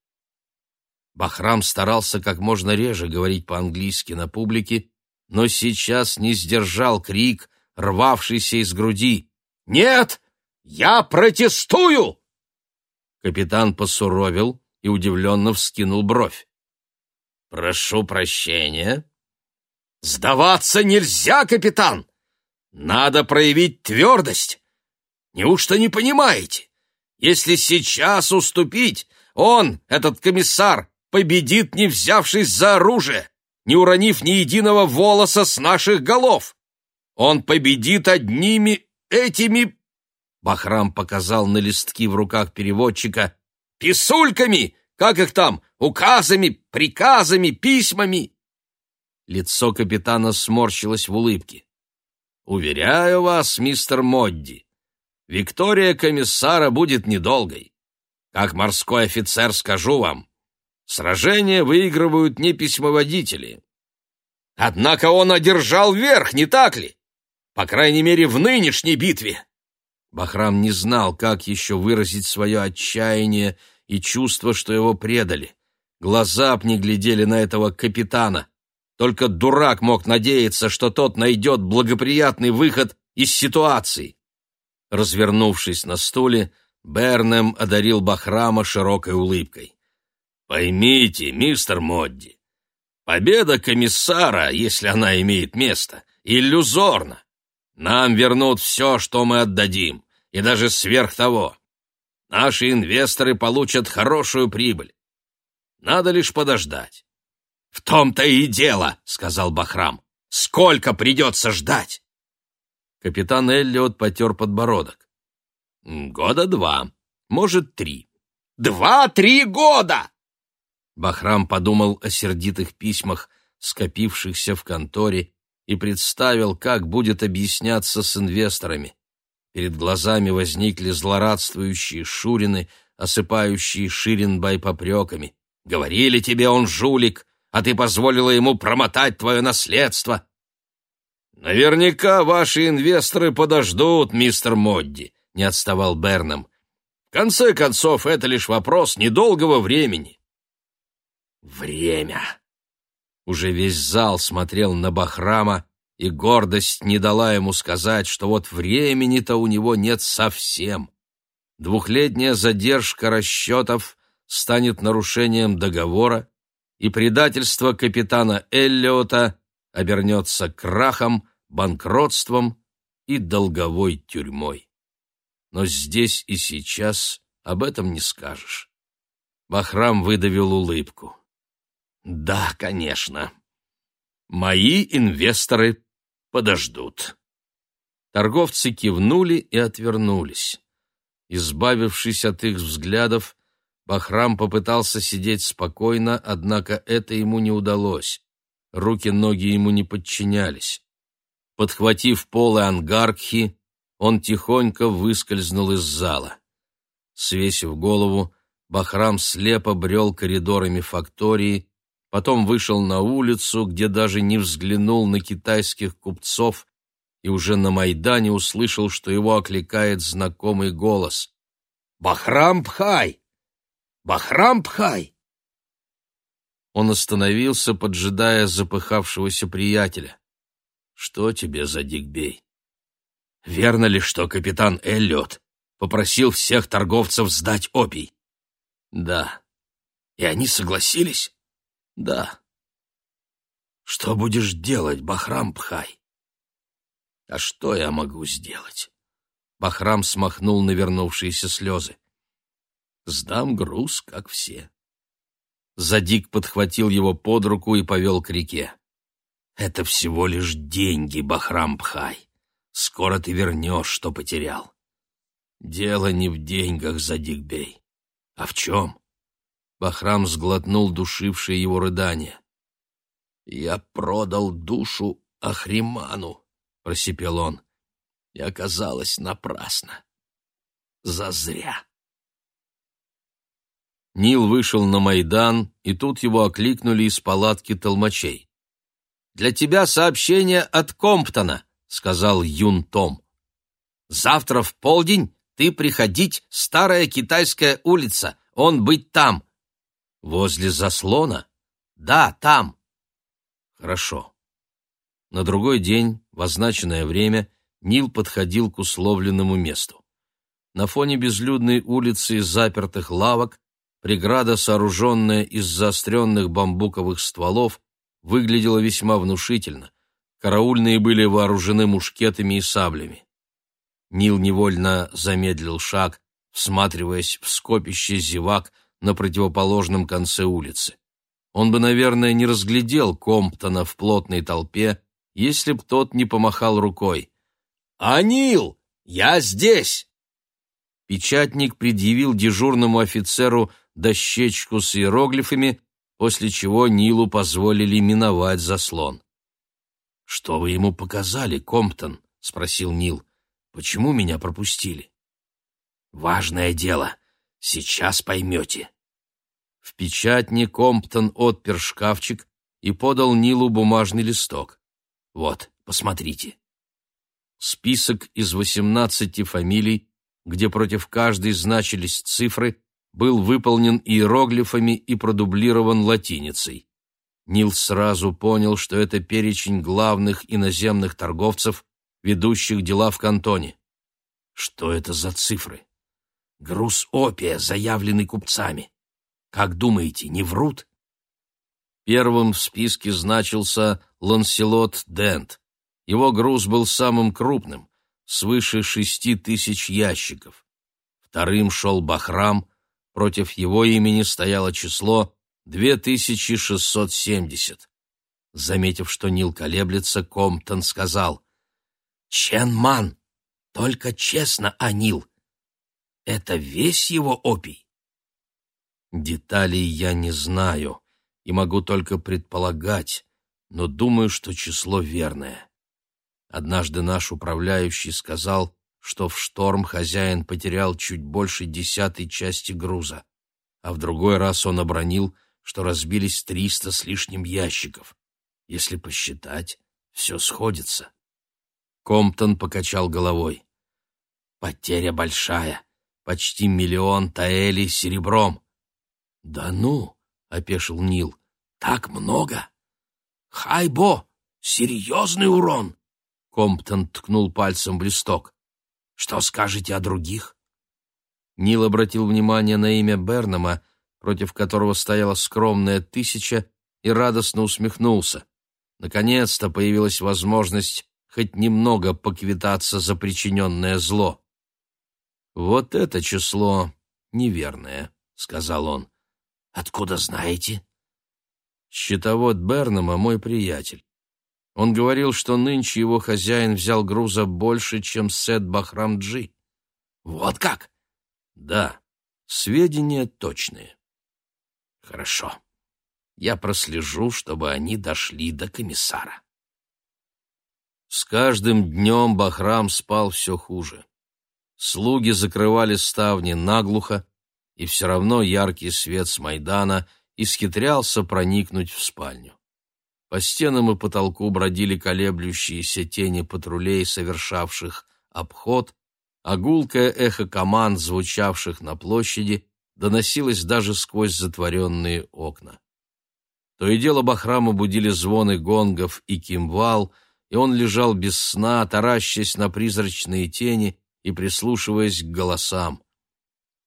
Бахрам старался как можно реже говорить по-английски на публике, но сейчас не сдержал крик, рвавшийся из груди. «Нет! Я протестую!» Капитан посуровил и удивленно вскинул бровь. «Прошу прощения». «Сдаваться нельзя, капитан! Надо проявить твердость. Неужто не понимаете? Если сейчас уступить, он, этот комиссар, победит, не взявшись за оружие, не уронив ни единого волоса с наших голов. Он победит одними этими...» Бахрам показал на листки в руках переводчика. «Писульками! Как их там? Указами, приказами, письмами!» Лицо капитана сморщилось в улыбке. «Уверяю вас, мистер Модди, Виктория комиссара будет недолгой. Как морской офицер скажу вам, Сражения выигрывают не письмоводители. Однако он одержал верх, не так ли? По крайней мере, в нынешней битве. Бахрам не знал, как еще выразить свое отчаяние и чувство, что его предали. Глаза б не глядели на этого капитана. Только дурак мог надеяться, что тот найдет благоприятный выход из ситуации. Развернувшись на стуле, Бернем одарил Бахрама широкой улыбкой. Поймите, мистер Модди, победа комиссара, если она имеет место, иллюзорна. Нам вернут все, что мы отдадим, и даже сверх того. Наши инвесторы получат хорошую прибыль. Надо лишь подождать. — В том-то и дело, — сказал Бахрам. — Сколько придется ждать? Капитан Эллиот потер подбородок. — Года два, может, три. — Два-три года! Бахрам подумал о сердитых письмах, скопившихся в конторе, и представил, как будет объясняться с инвесторами. Перед глазами возникли злорадствующие шурины, осыпающие Ширинбай попреками. «Говорили тебе, он жулик, а ты позволила ему промотать твое наследство!» «Наверняка ваши инвесторы подождут, мистер Модди», — не отставал Бернам. «В конце концов, это лишь вопрос недолгого времени». «Время!» Уже весь зал смотрел на Бахрама, и гордость не дала ему сказать, что вот времени-то у него нет совсем. Двухлетняя задержка расчетов станет нарушением договора, и предательство капитана Эллиота обернется крахом, банкротством и долговой тюрьмой. Но здесь и сейчас об этом не скажешь. Бахрам выдавил улыбку. Да, конечно. Мои инвесторы подождут. Торговцы кивнули и отвернулись. Избавившись от их взглядов, Бахрам попытался сидеть спокойно, однако это ему не удалось. Руки-ноги ему не подчинялись. Подхватив полы ангаркхи, он тихонько выскользнул из зала. Свесив голову, Бахрам слепо брел коридорами фактории, потом вышел на улицу, где даже не взглянул на китайских купцов и уже на Майдане услышал, что его окликает знакомый голос. «Бахрам Пхай! Бахрам Пхай!» Он остановился, поджидая запыхавшегося приятеля. «Что тебе за дикбей?» «Верно ли, что капитан Эллиот попросил всех торговцев сдать опий?» «Да». «И они согласились?» Да. Что будешь делать, Бахрам Пхай? А что я могу сделать? Бахрам смахнул навернувшиеся слезы. Сдам груз, как все. Задик подхватил его под руку и повел к реке. Это всего лишь деньги, Бахрам Пхай. Скоро ты вернешь, что потерял. Дело не в деньгах, Задик-бей. А в чем? Бахрам сглотнул душившее его рыдание. «Я продал душу Ахриману», — просипел он, — «и оказалось напрасно. Зазря». Нил вышел на Майдан, и тут его окликнули из палатки толмачей. «Для тебя сообщение от Комптона», — сказал Юн Том. «Завтра в полдень ты приходить, старая китайская улица, он быть там, Возле заслона? Да, там. Хорошо. На другой день, в означенное время, Нил подходил к условленному месту. На фоне безлюдной улицы и запертых лавок преграда, сооруженная из заостренных бамбуковых стволов, выглядела весьма внушительно. Караульные были вооружены мушкетами и саблями. Нил невольно замедлил шаг, всматриваясь в скопище зевак, на противоположном конце улицы. Он бы, наверное, не разглядел Комптона в плотной толпе, если б тот не помахал рукой. «Анил, я здесь!» Печатник предъявил дежурному офицеру дощечку с иероглифами, после чего Нилу позволили миновать заслон. «Что вы ему показали, Комптон?» — спросил Нил. «Почему меня пропустили?» «Важное дело», Сейчас поймете. В печатне Комптон отпер шкафчик и подал Нилу бумажный листок. Вот, посмотрите. Список из восемнадцати фамилий, где против каждой значились цифры, был выполнен иероглифами и продублирован латиницей. Нил сразу понял, что это перечень главных иноземных торговцев, ведущих дела в кантоне. Что это за цифры? Груз опия, заявленный купцами. Как думаете, не врут? Первым в списке значился Ланселот Дент. Его груз был самым крупным, свыше шести тысяч ящиков. Вторым шел Бахрам, против его имени стояло число 2670. Заметив, что Нил колеблется, Комптон сказал, «Чен Ман, только честно, а Нил, это весь его опий? Деталей я не знаю и могу только предполагать, но думаю, что число верное. Однажды наш управляющий сказал, что в шторм хозяин потерял чуть больше десятой части груза, а в другой раз он обронил, что разбились триста с лишним ящиков. Если посчитать, все сходится. Комптон покачал головой. Потеря большая, почти миллион таэлей серебром. Да ну, опешил Нил, так много. Хайбо, серьезный урон. Комптон ткнул пальцем в листок. Что скажете о других? Нил обратил внимание на имя Бернама, против которого стояла скромная тысяча, и радостно усмехнулся. Наконец-то появилась возможность хоть немного поквитаться за причиненное зло. «Вот это число неверное», — сказал он. «Откуда знаете?» «Счетовод Бернама мой приятель. Он говорил, что нынче его хозяин взял груза больше, чем Сет Бахрамджи. Вот как? Да, сведения точные. Хорошо. Я прослежу, чтобы они дошли до комиссара. С каждым днем Бахрам спал все хуже. Слуги закрывали ставни наглухо, и все равно яркий свет с Майдана исхитрялся проникнуть в спальню. По стенам и потолку бродили колеблющиеся тени патрулей, совершавших обход, а гулкое эхо команд, звучавших на площади, доносилось даже сквозь затворенные окна. То и дело Бахрама будили звоны гонгов и кимвал, и он лежал без сна, таращась на призрачные тени и прислушиваясь к голосам.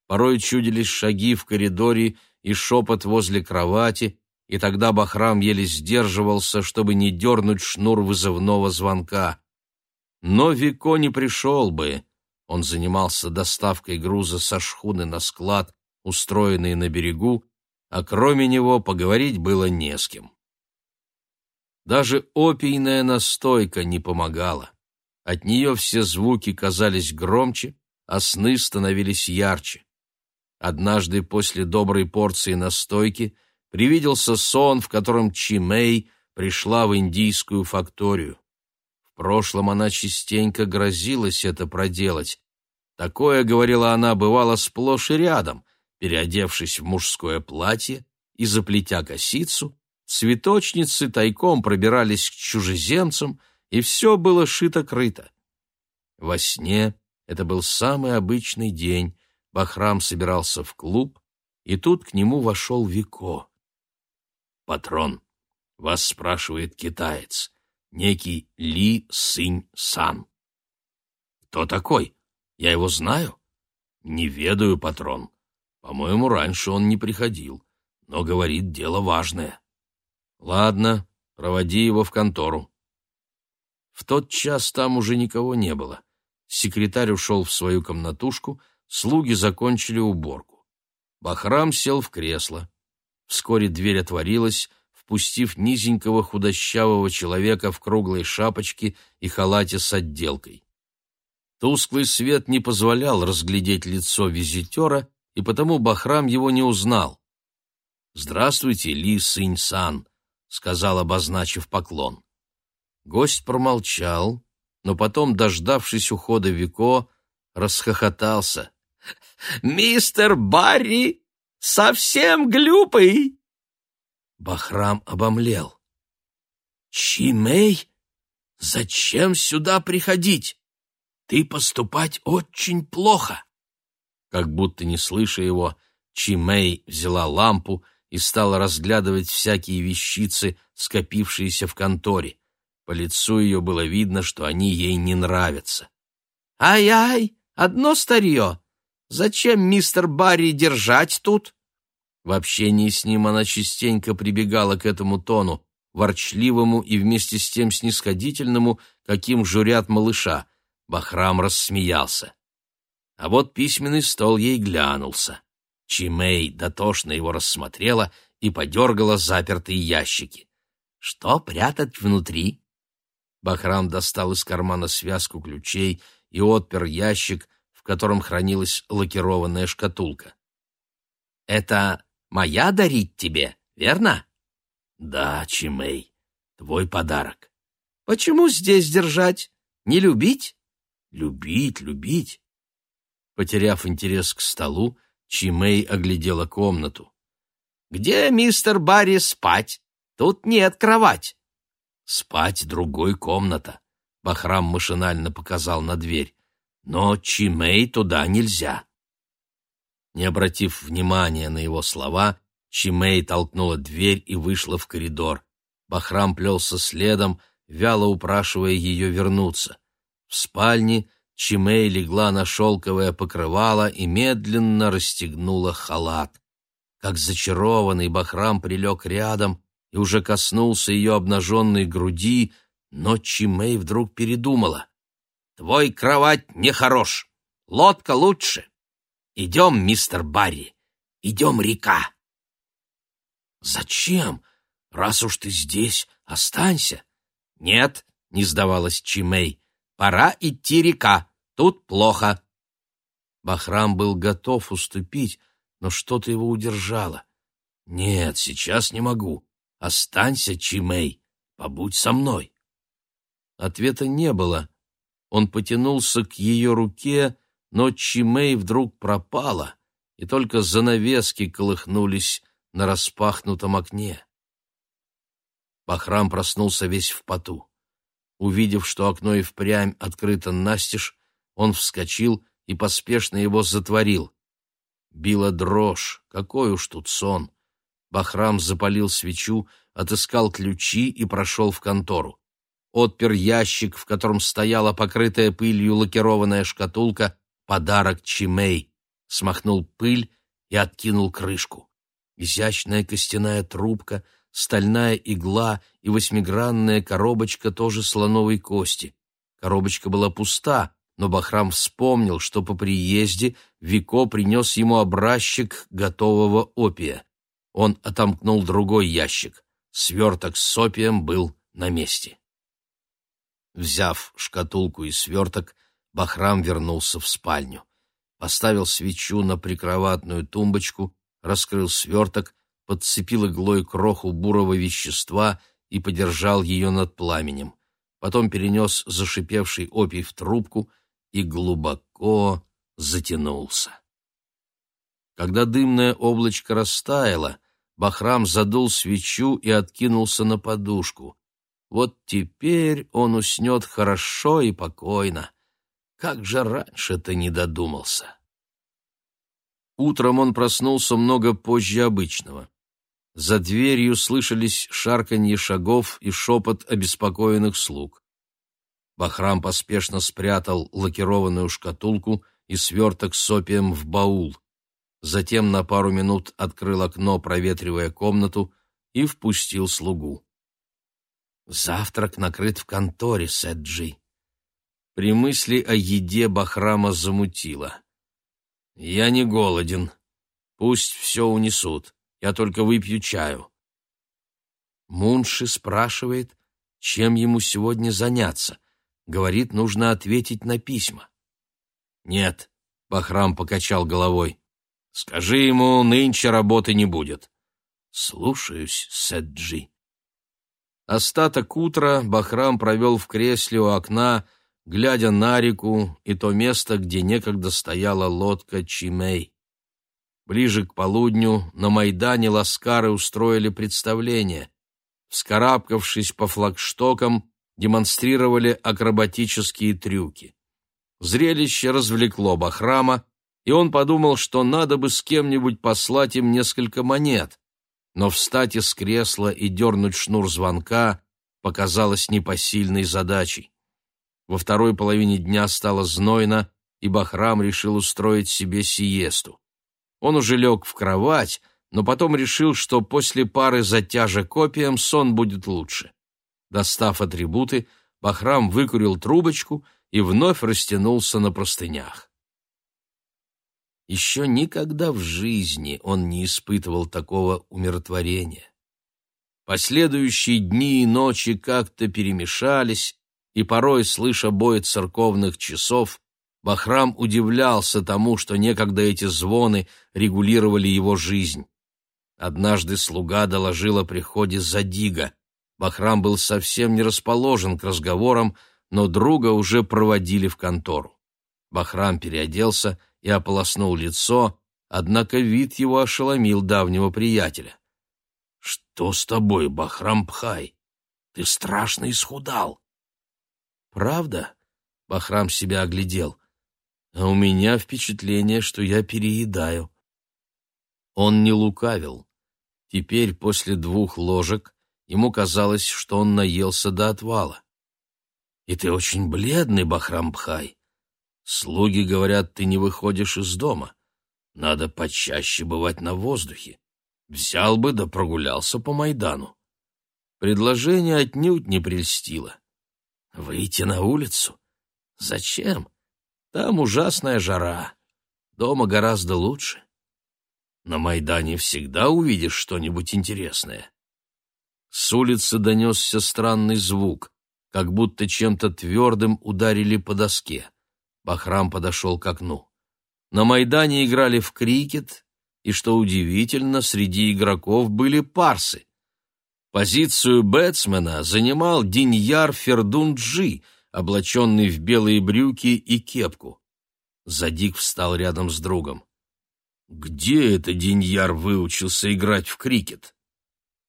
Порой чудились шаги в коридоре и шепот возле кровати, и тогда Бахрам еле сдерживался, чтобы не дернуть шнур вызывного звонка. Но Вико не пришел бы. Он занимался доставкой груза со шхуны на склад, устроенный на берегу, а кроме него поговорить было не с кем. Даже опийная настойка не помогала. От нее все звуки казались громче, а сны становились ярче. Однажды после доброй порции настойки привиделся сон, в котором Чимей пришла в индийскую факторию. В прошлом она частенько грозилась это проделать. Такое, говорила она, бывало сплошь и рядом, переодевшись в мужское платье и заплетя косицу, цветочницы тайком пробирались к чужеземцам, и все было шито-крыто. Во сне это был самый обычный день. Бахрам собирался в клуб, и тут к нему вошел Вико. «Патрон, вас спрашивает китаец, некий Ли Сынь Сан». «Кто такой? Я его знаю?» «Не ведаю, патрон. По-моему, раньше он не приходил, но говорит, дело важное». «Ладно, проводи его в контору». В тот час там уже никого не было. Секретарь ушел в свою комнатушку, слуги закончили уборку. Бахрам сел в кресло. Вскоре дверь отворилась, впустив низенького худощавого человека в круглой шапочке и халате с отделкой. Тусклый свет не позволял разглядеть лицо визитера, и потому Бахрам его не узнал. «Здравствуйте, Ли Сынь-сан», — сказал, обозначив поклон. Гость промолчал, но потом, дождавшись ухода Вико, расхохотался. «Мистер Барри Совсем глюпый!» Бахрам обомлел. «Чимей, зачем сюда приходить? Ты поступать очень плохо!» Как будто не слыша его, Чимей взяла лампу и стала разглядывать всякие вещицы, скопившиеся в конторе. По лицу ее было видно, что они ей не нравятся. «Ай-ай, одно старье! Зачем мистер Барри держать тут? В общении с ним она частенько прибегала к этому тону, ворчливому и вместе с тем снисходительному, каким журят малыша. Бахрам рассмеялся. А вот письменный стол ей глянулся. Чимей дотошно его рассмотрела и подергала запертые ящики. Что прятать внутри? Бахрам достал из кармана связку ключей и отпер ящик, в котором хранилась лакированная шкатулка. «Это моя дарить тебе, верно? Да, Чимей, твой подарок. Почему здесь держать? Не любить? Любить, любить. Потеряв интерес к столу, Чимей оглядела комнату. «Где мистер Барри спать? Тут нет кровать». «Спать другой комната», — Бахрам машинально показал на дверь. «Но Чимей туда нельзя». Не обратив внимания на его слова, Чимей толкнула дверь и вышла в коридор. Бахрам плелся следом, вяло упрашивая ее вернуться. В спальне Чимей легла на шелковое покрывало и медленно расстегнула халат. Как зачарованный Бахрам прилег рядом и уже коснулся ее обнаженной груди, но Чимей вдруг передумала. «Твой кровать нехорош, лодка лучше. Идем, мистер Барри, идем река». «Зачем? Раз уж ты здесь, останься». «Нет», — не сдавалась Чимей, Пора идти река, тут плохо. Бахрам был готов уступить, но что-то его удержало. Нет, сейчас не могу. Останься, Чимей, побудь со мной. Ответа не было. Он потянулся к ее руке, но Чимей вдруг пропала, и только занавески колыхнулись на распахнутом окне. Бахрам проснулся весь в поту. Увидев, что окно и впрямь открыто настежь, он вскочил и поспешно его затворил. Била дрожь, какой уж тут сон. Бахрам запалил свечу, отыскал ключи и прошел в контору. Отпер ящик, в котором стояла покрытая пылью лакированная шкатулка, подарок Чимей, смахнул пыль и откинул крышку. Изящная костяная трубка — стальная игла и восьмигранная коробочка тоже слоновой кости. Коробочка была пуста, но Бахрам вспомнил, что по приезде Вико принес ему образчик готового опия. Он отомкнул другой ящик. Сверток с опием был на месте. Взяв шкатулку и сверток, Бахрам вернулся в спальню. Поставил свечу на прикроватную тумбочку, раскрыл сверток подцепил иглой кроху бурого вещества и подержал ее над пламенем. Потом перенес зашипевший опий в трубку и глубоко затянулся. Когда дымное облачко растаяло, Бахрам задул свечу и откинулся на подушку. Вот теперь он уснет хорошо и покойно. Как же раньше-то не додумался. Утром он проснулся много позже обычного. За дверью слышались шарканье шагов и шепот обеспокоенных слуг. Бахрам поспешно спрятал лакированную шкатулку и сверток с опием в баул. Затем на пару минут открыл окно, проветривая комнату, и впустил слугу. «Завтрак накрыт в конторе, Сэджи». При мысли о еде Бахрама замутило. «Я не голоден. Пусть все унесут. Я только выпью чаю. Мунши спрашивает, чем ему сегодня заняться. Говорит, нужно ответить на письма. Нет, Бахрам покачал головой. Скажи ему, нынче работы не будет. Слушаюсь, Сэджи. Остаток утра Бахрам провел в кресле у окна, глядя на реку и то место, где некогда стояла лодка Чимей. Ближе к полудню на Майдане ласкары устроили представление. Вскарабкавшись по флагштокам, демонстрировали акробатические трюки. Зрелище развлекло Бахрама, и он подумал, что надо бы с кем-нибудь послать им несколько монет. Но встать из кресла и дернуть шнур звонка показалось непосильной задачей. Во второй половине дня стало знойно, и Бахрам решил устроить себе сиесту. Он уже лег в кровать, но потом решил, что после пары затяжек опием сон будет лучше. Достав атрибуты, Бахрам выкурил трубочку и вновь растянулся на простынях. Еще никогда в жизни он не испытывал такого умиротворения. Последующие дни и ночи как-то перемешались, и порой, слыша бой церковных часов, Бахрам удивлялся тому, что некогда эти звоны регулировали его жизнь. Однажды слуга доложил о приходе Задига. Бахрам был совсем не расположен к разговорам, но друга уже проводили в контору. Бахрам переоделся и ополоснул лицо, однако вид его ошеломил давнего приятеля. — Что с тобой, Бахрам Пхай? Ты страшно исхудал. — Правда? — Бахрам себя оглядел. — А у меня впечатление, что я переедаю. Он не лукавил. Теперь, после двух ложек, ему казалось, что он наелся до отвала. — И ты очень бледный, Бахрам Пхай. Слуги говорят, ты не выходишь из дома. Надо почаще бывать на воздухе. Взял бы да прогулялся по Майдану. Предложение отнюдь не прельстило. Выйти на улицу? Зачем? Там ужасная жара. Дома гораздо лучше. На Майдане всегда увидишь что-нибудь интересное. С улицы донесся странный звук, как будто чем-то твердым ударили по доске. Бахрам подошел к окну. На Майдане играли в крикет, и, что удивительно, среди игроков были парсы. Позицию бэтсмена занимал Диньяр Фердунджи, облаченный в белые брюки и кепку. Задик встал рядом с другом. «Где это Диньяр выучился играть в крикет?»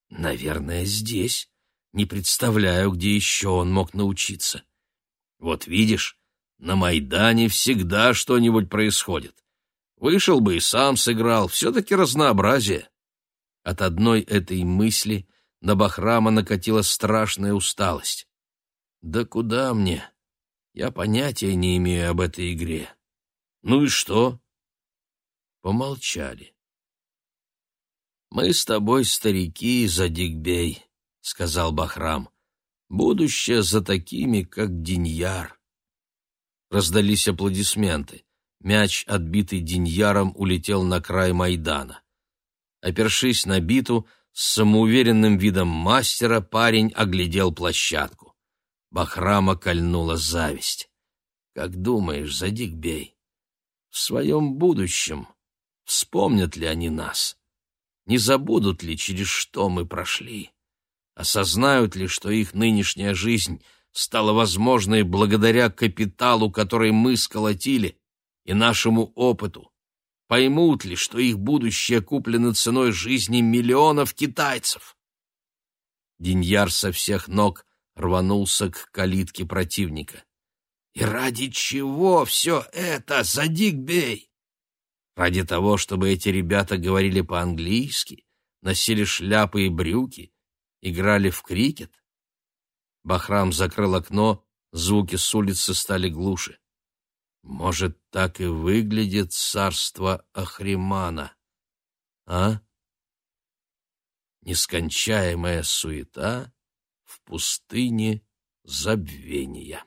«Наверное, здесь. Не представляю, где еще он мог научиться. Вот видишь, на Майдане всегда что-нибудь происходит. Вышел бы и сам сыграл, все-таки разнообразие. От одной этой мысли на Бахрама накатила страшная усталость. Да куда мне? Я понятия не имею об этой игре. Ну и что? Помолчали. «Мы с тобой старики, Задигбей», — сказал Бахрам. «Будущее за такими, как Диньяр». Раздались аплодисменты. Мяч, отбитый Диньяром, улетел на край Майдана. Опершись на биту, с самоуверенным видом мастера парень оглядел площадку. Бахрама кольнула зависть. «Как думаешь, Задикбей, в своем будущем вспомнят ли они нас? Не забудут ли, через что мы прошли? Осознают ли, что их нынешняя жизнь — стало возможной благодаря капиталу, который мы сколотили, и нашему опыту. Поймут ли, что их будущее куплено ценой жизни миллионов китайцев? Диньяр со всех ног рванулся к калитке противника. И ради чего все это, Задик-бей? Ради того, чтобы эти ребята говорили по-английски, носили шляпы и брюки, играли в крикет? Бахрам закрыл окно, звуки с улицы стали глуше. Может, так и выглядит царство Ахримана, а? Нескончаемая суета в пустыне забвения.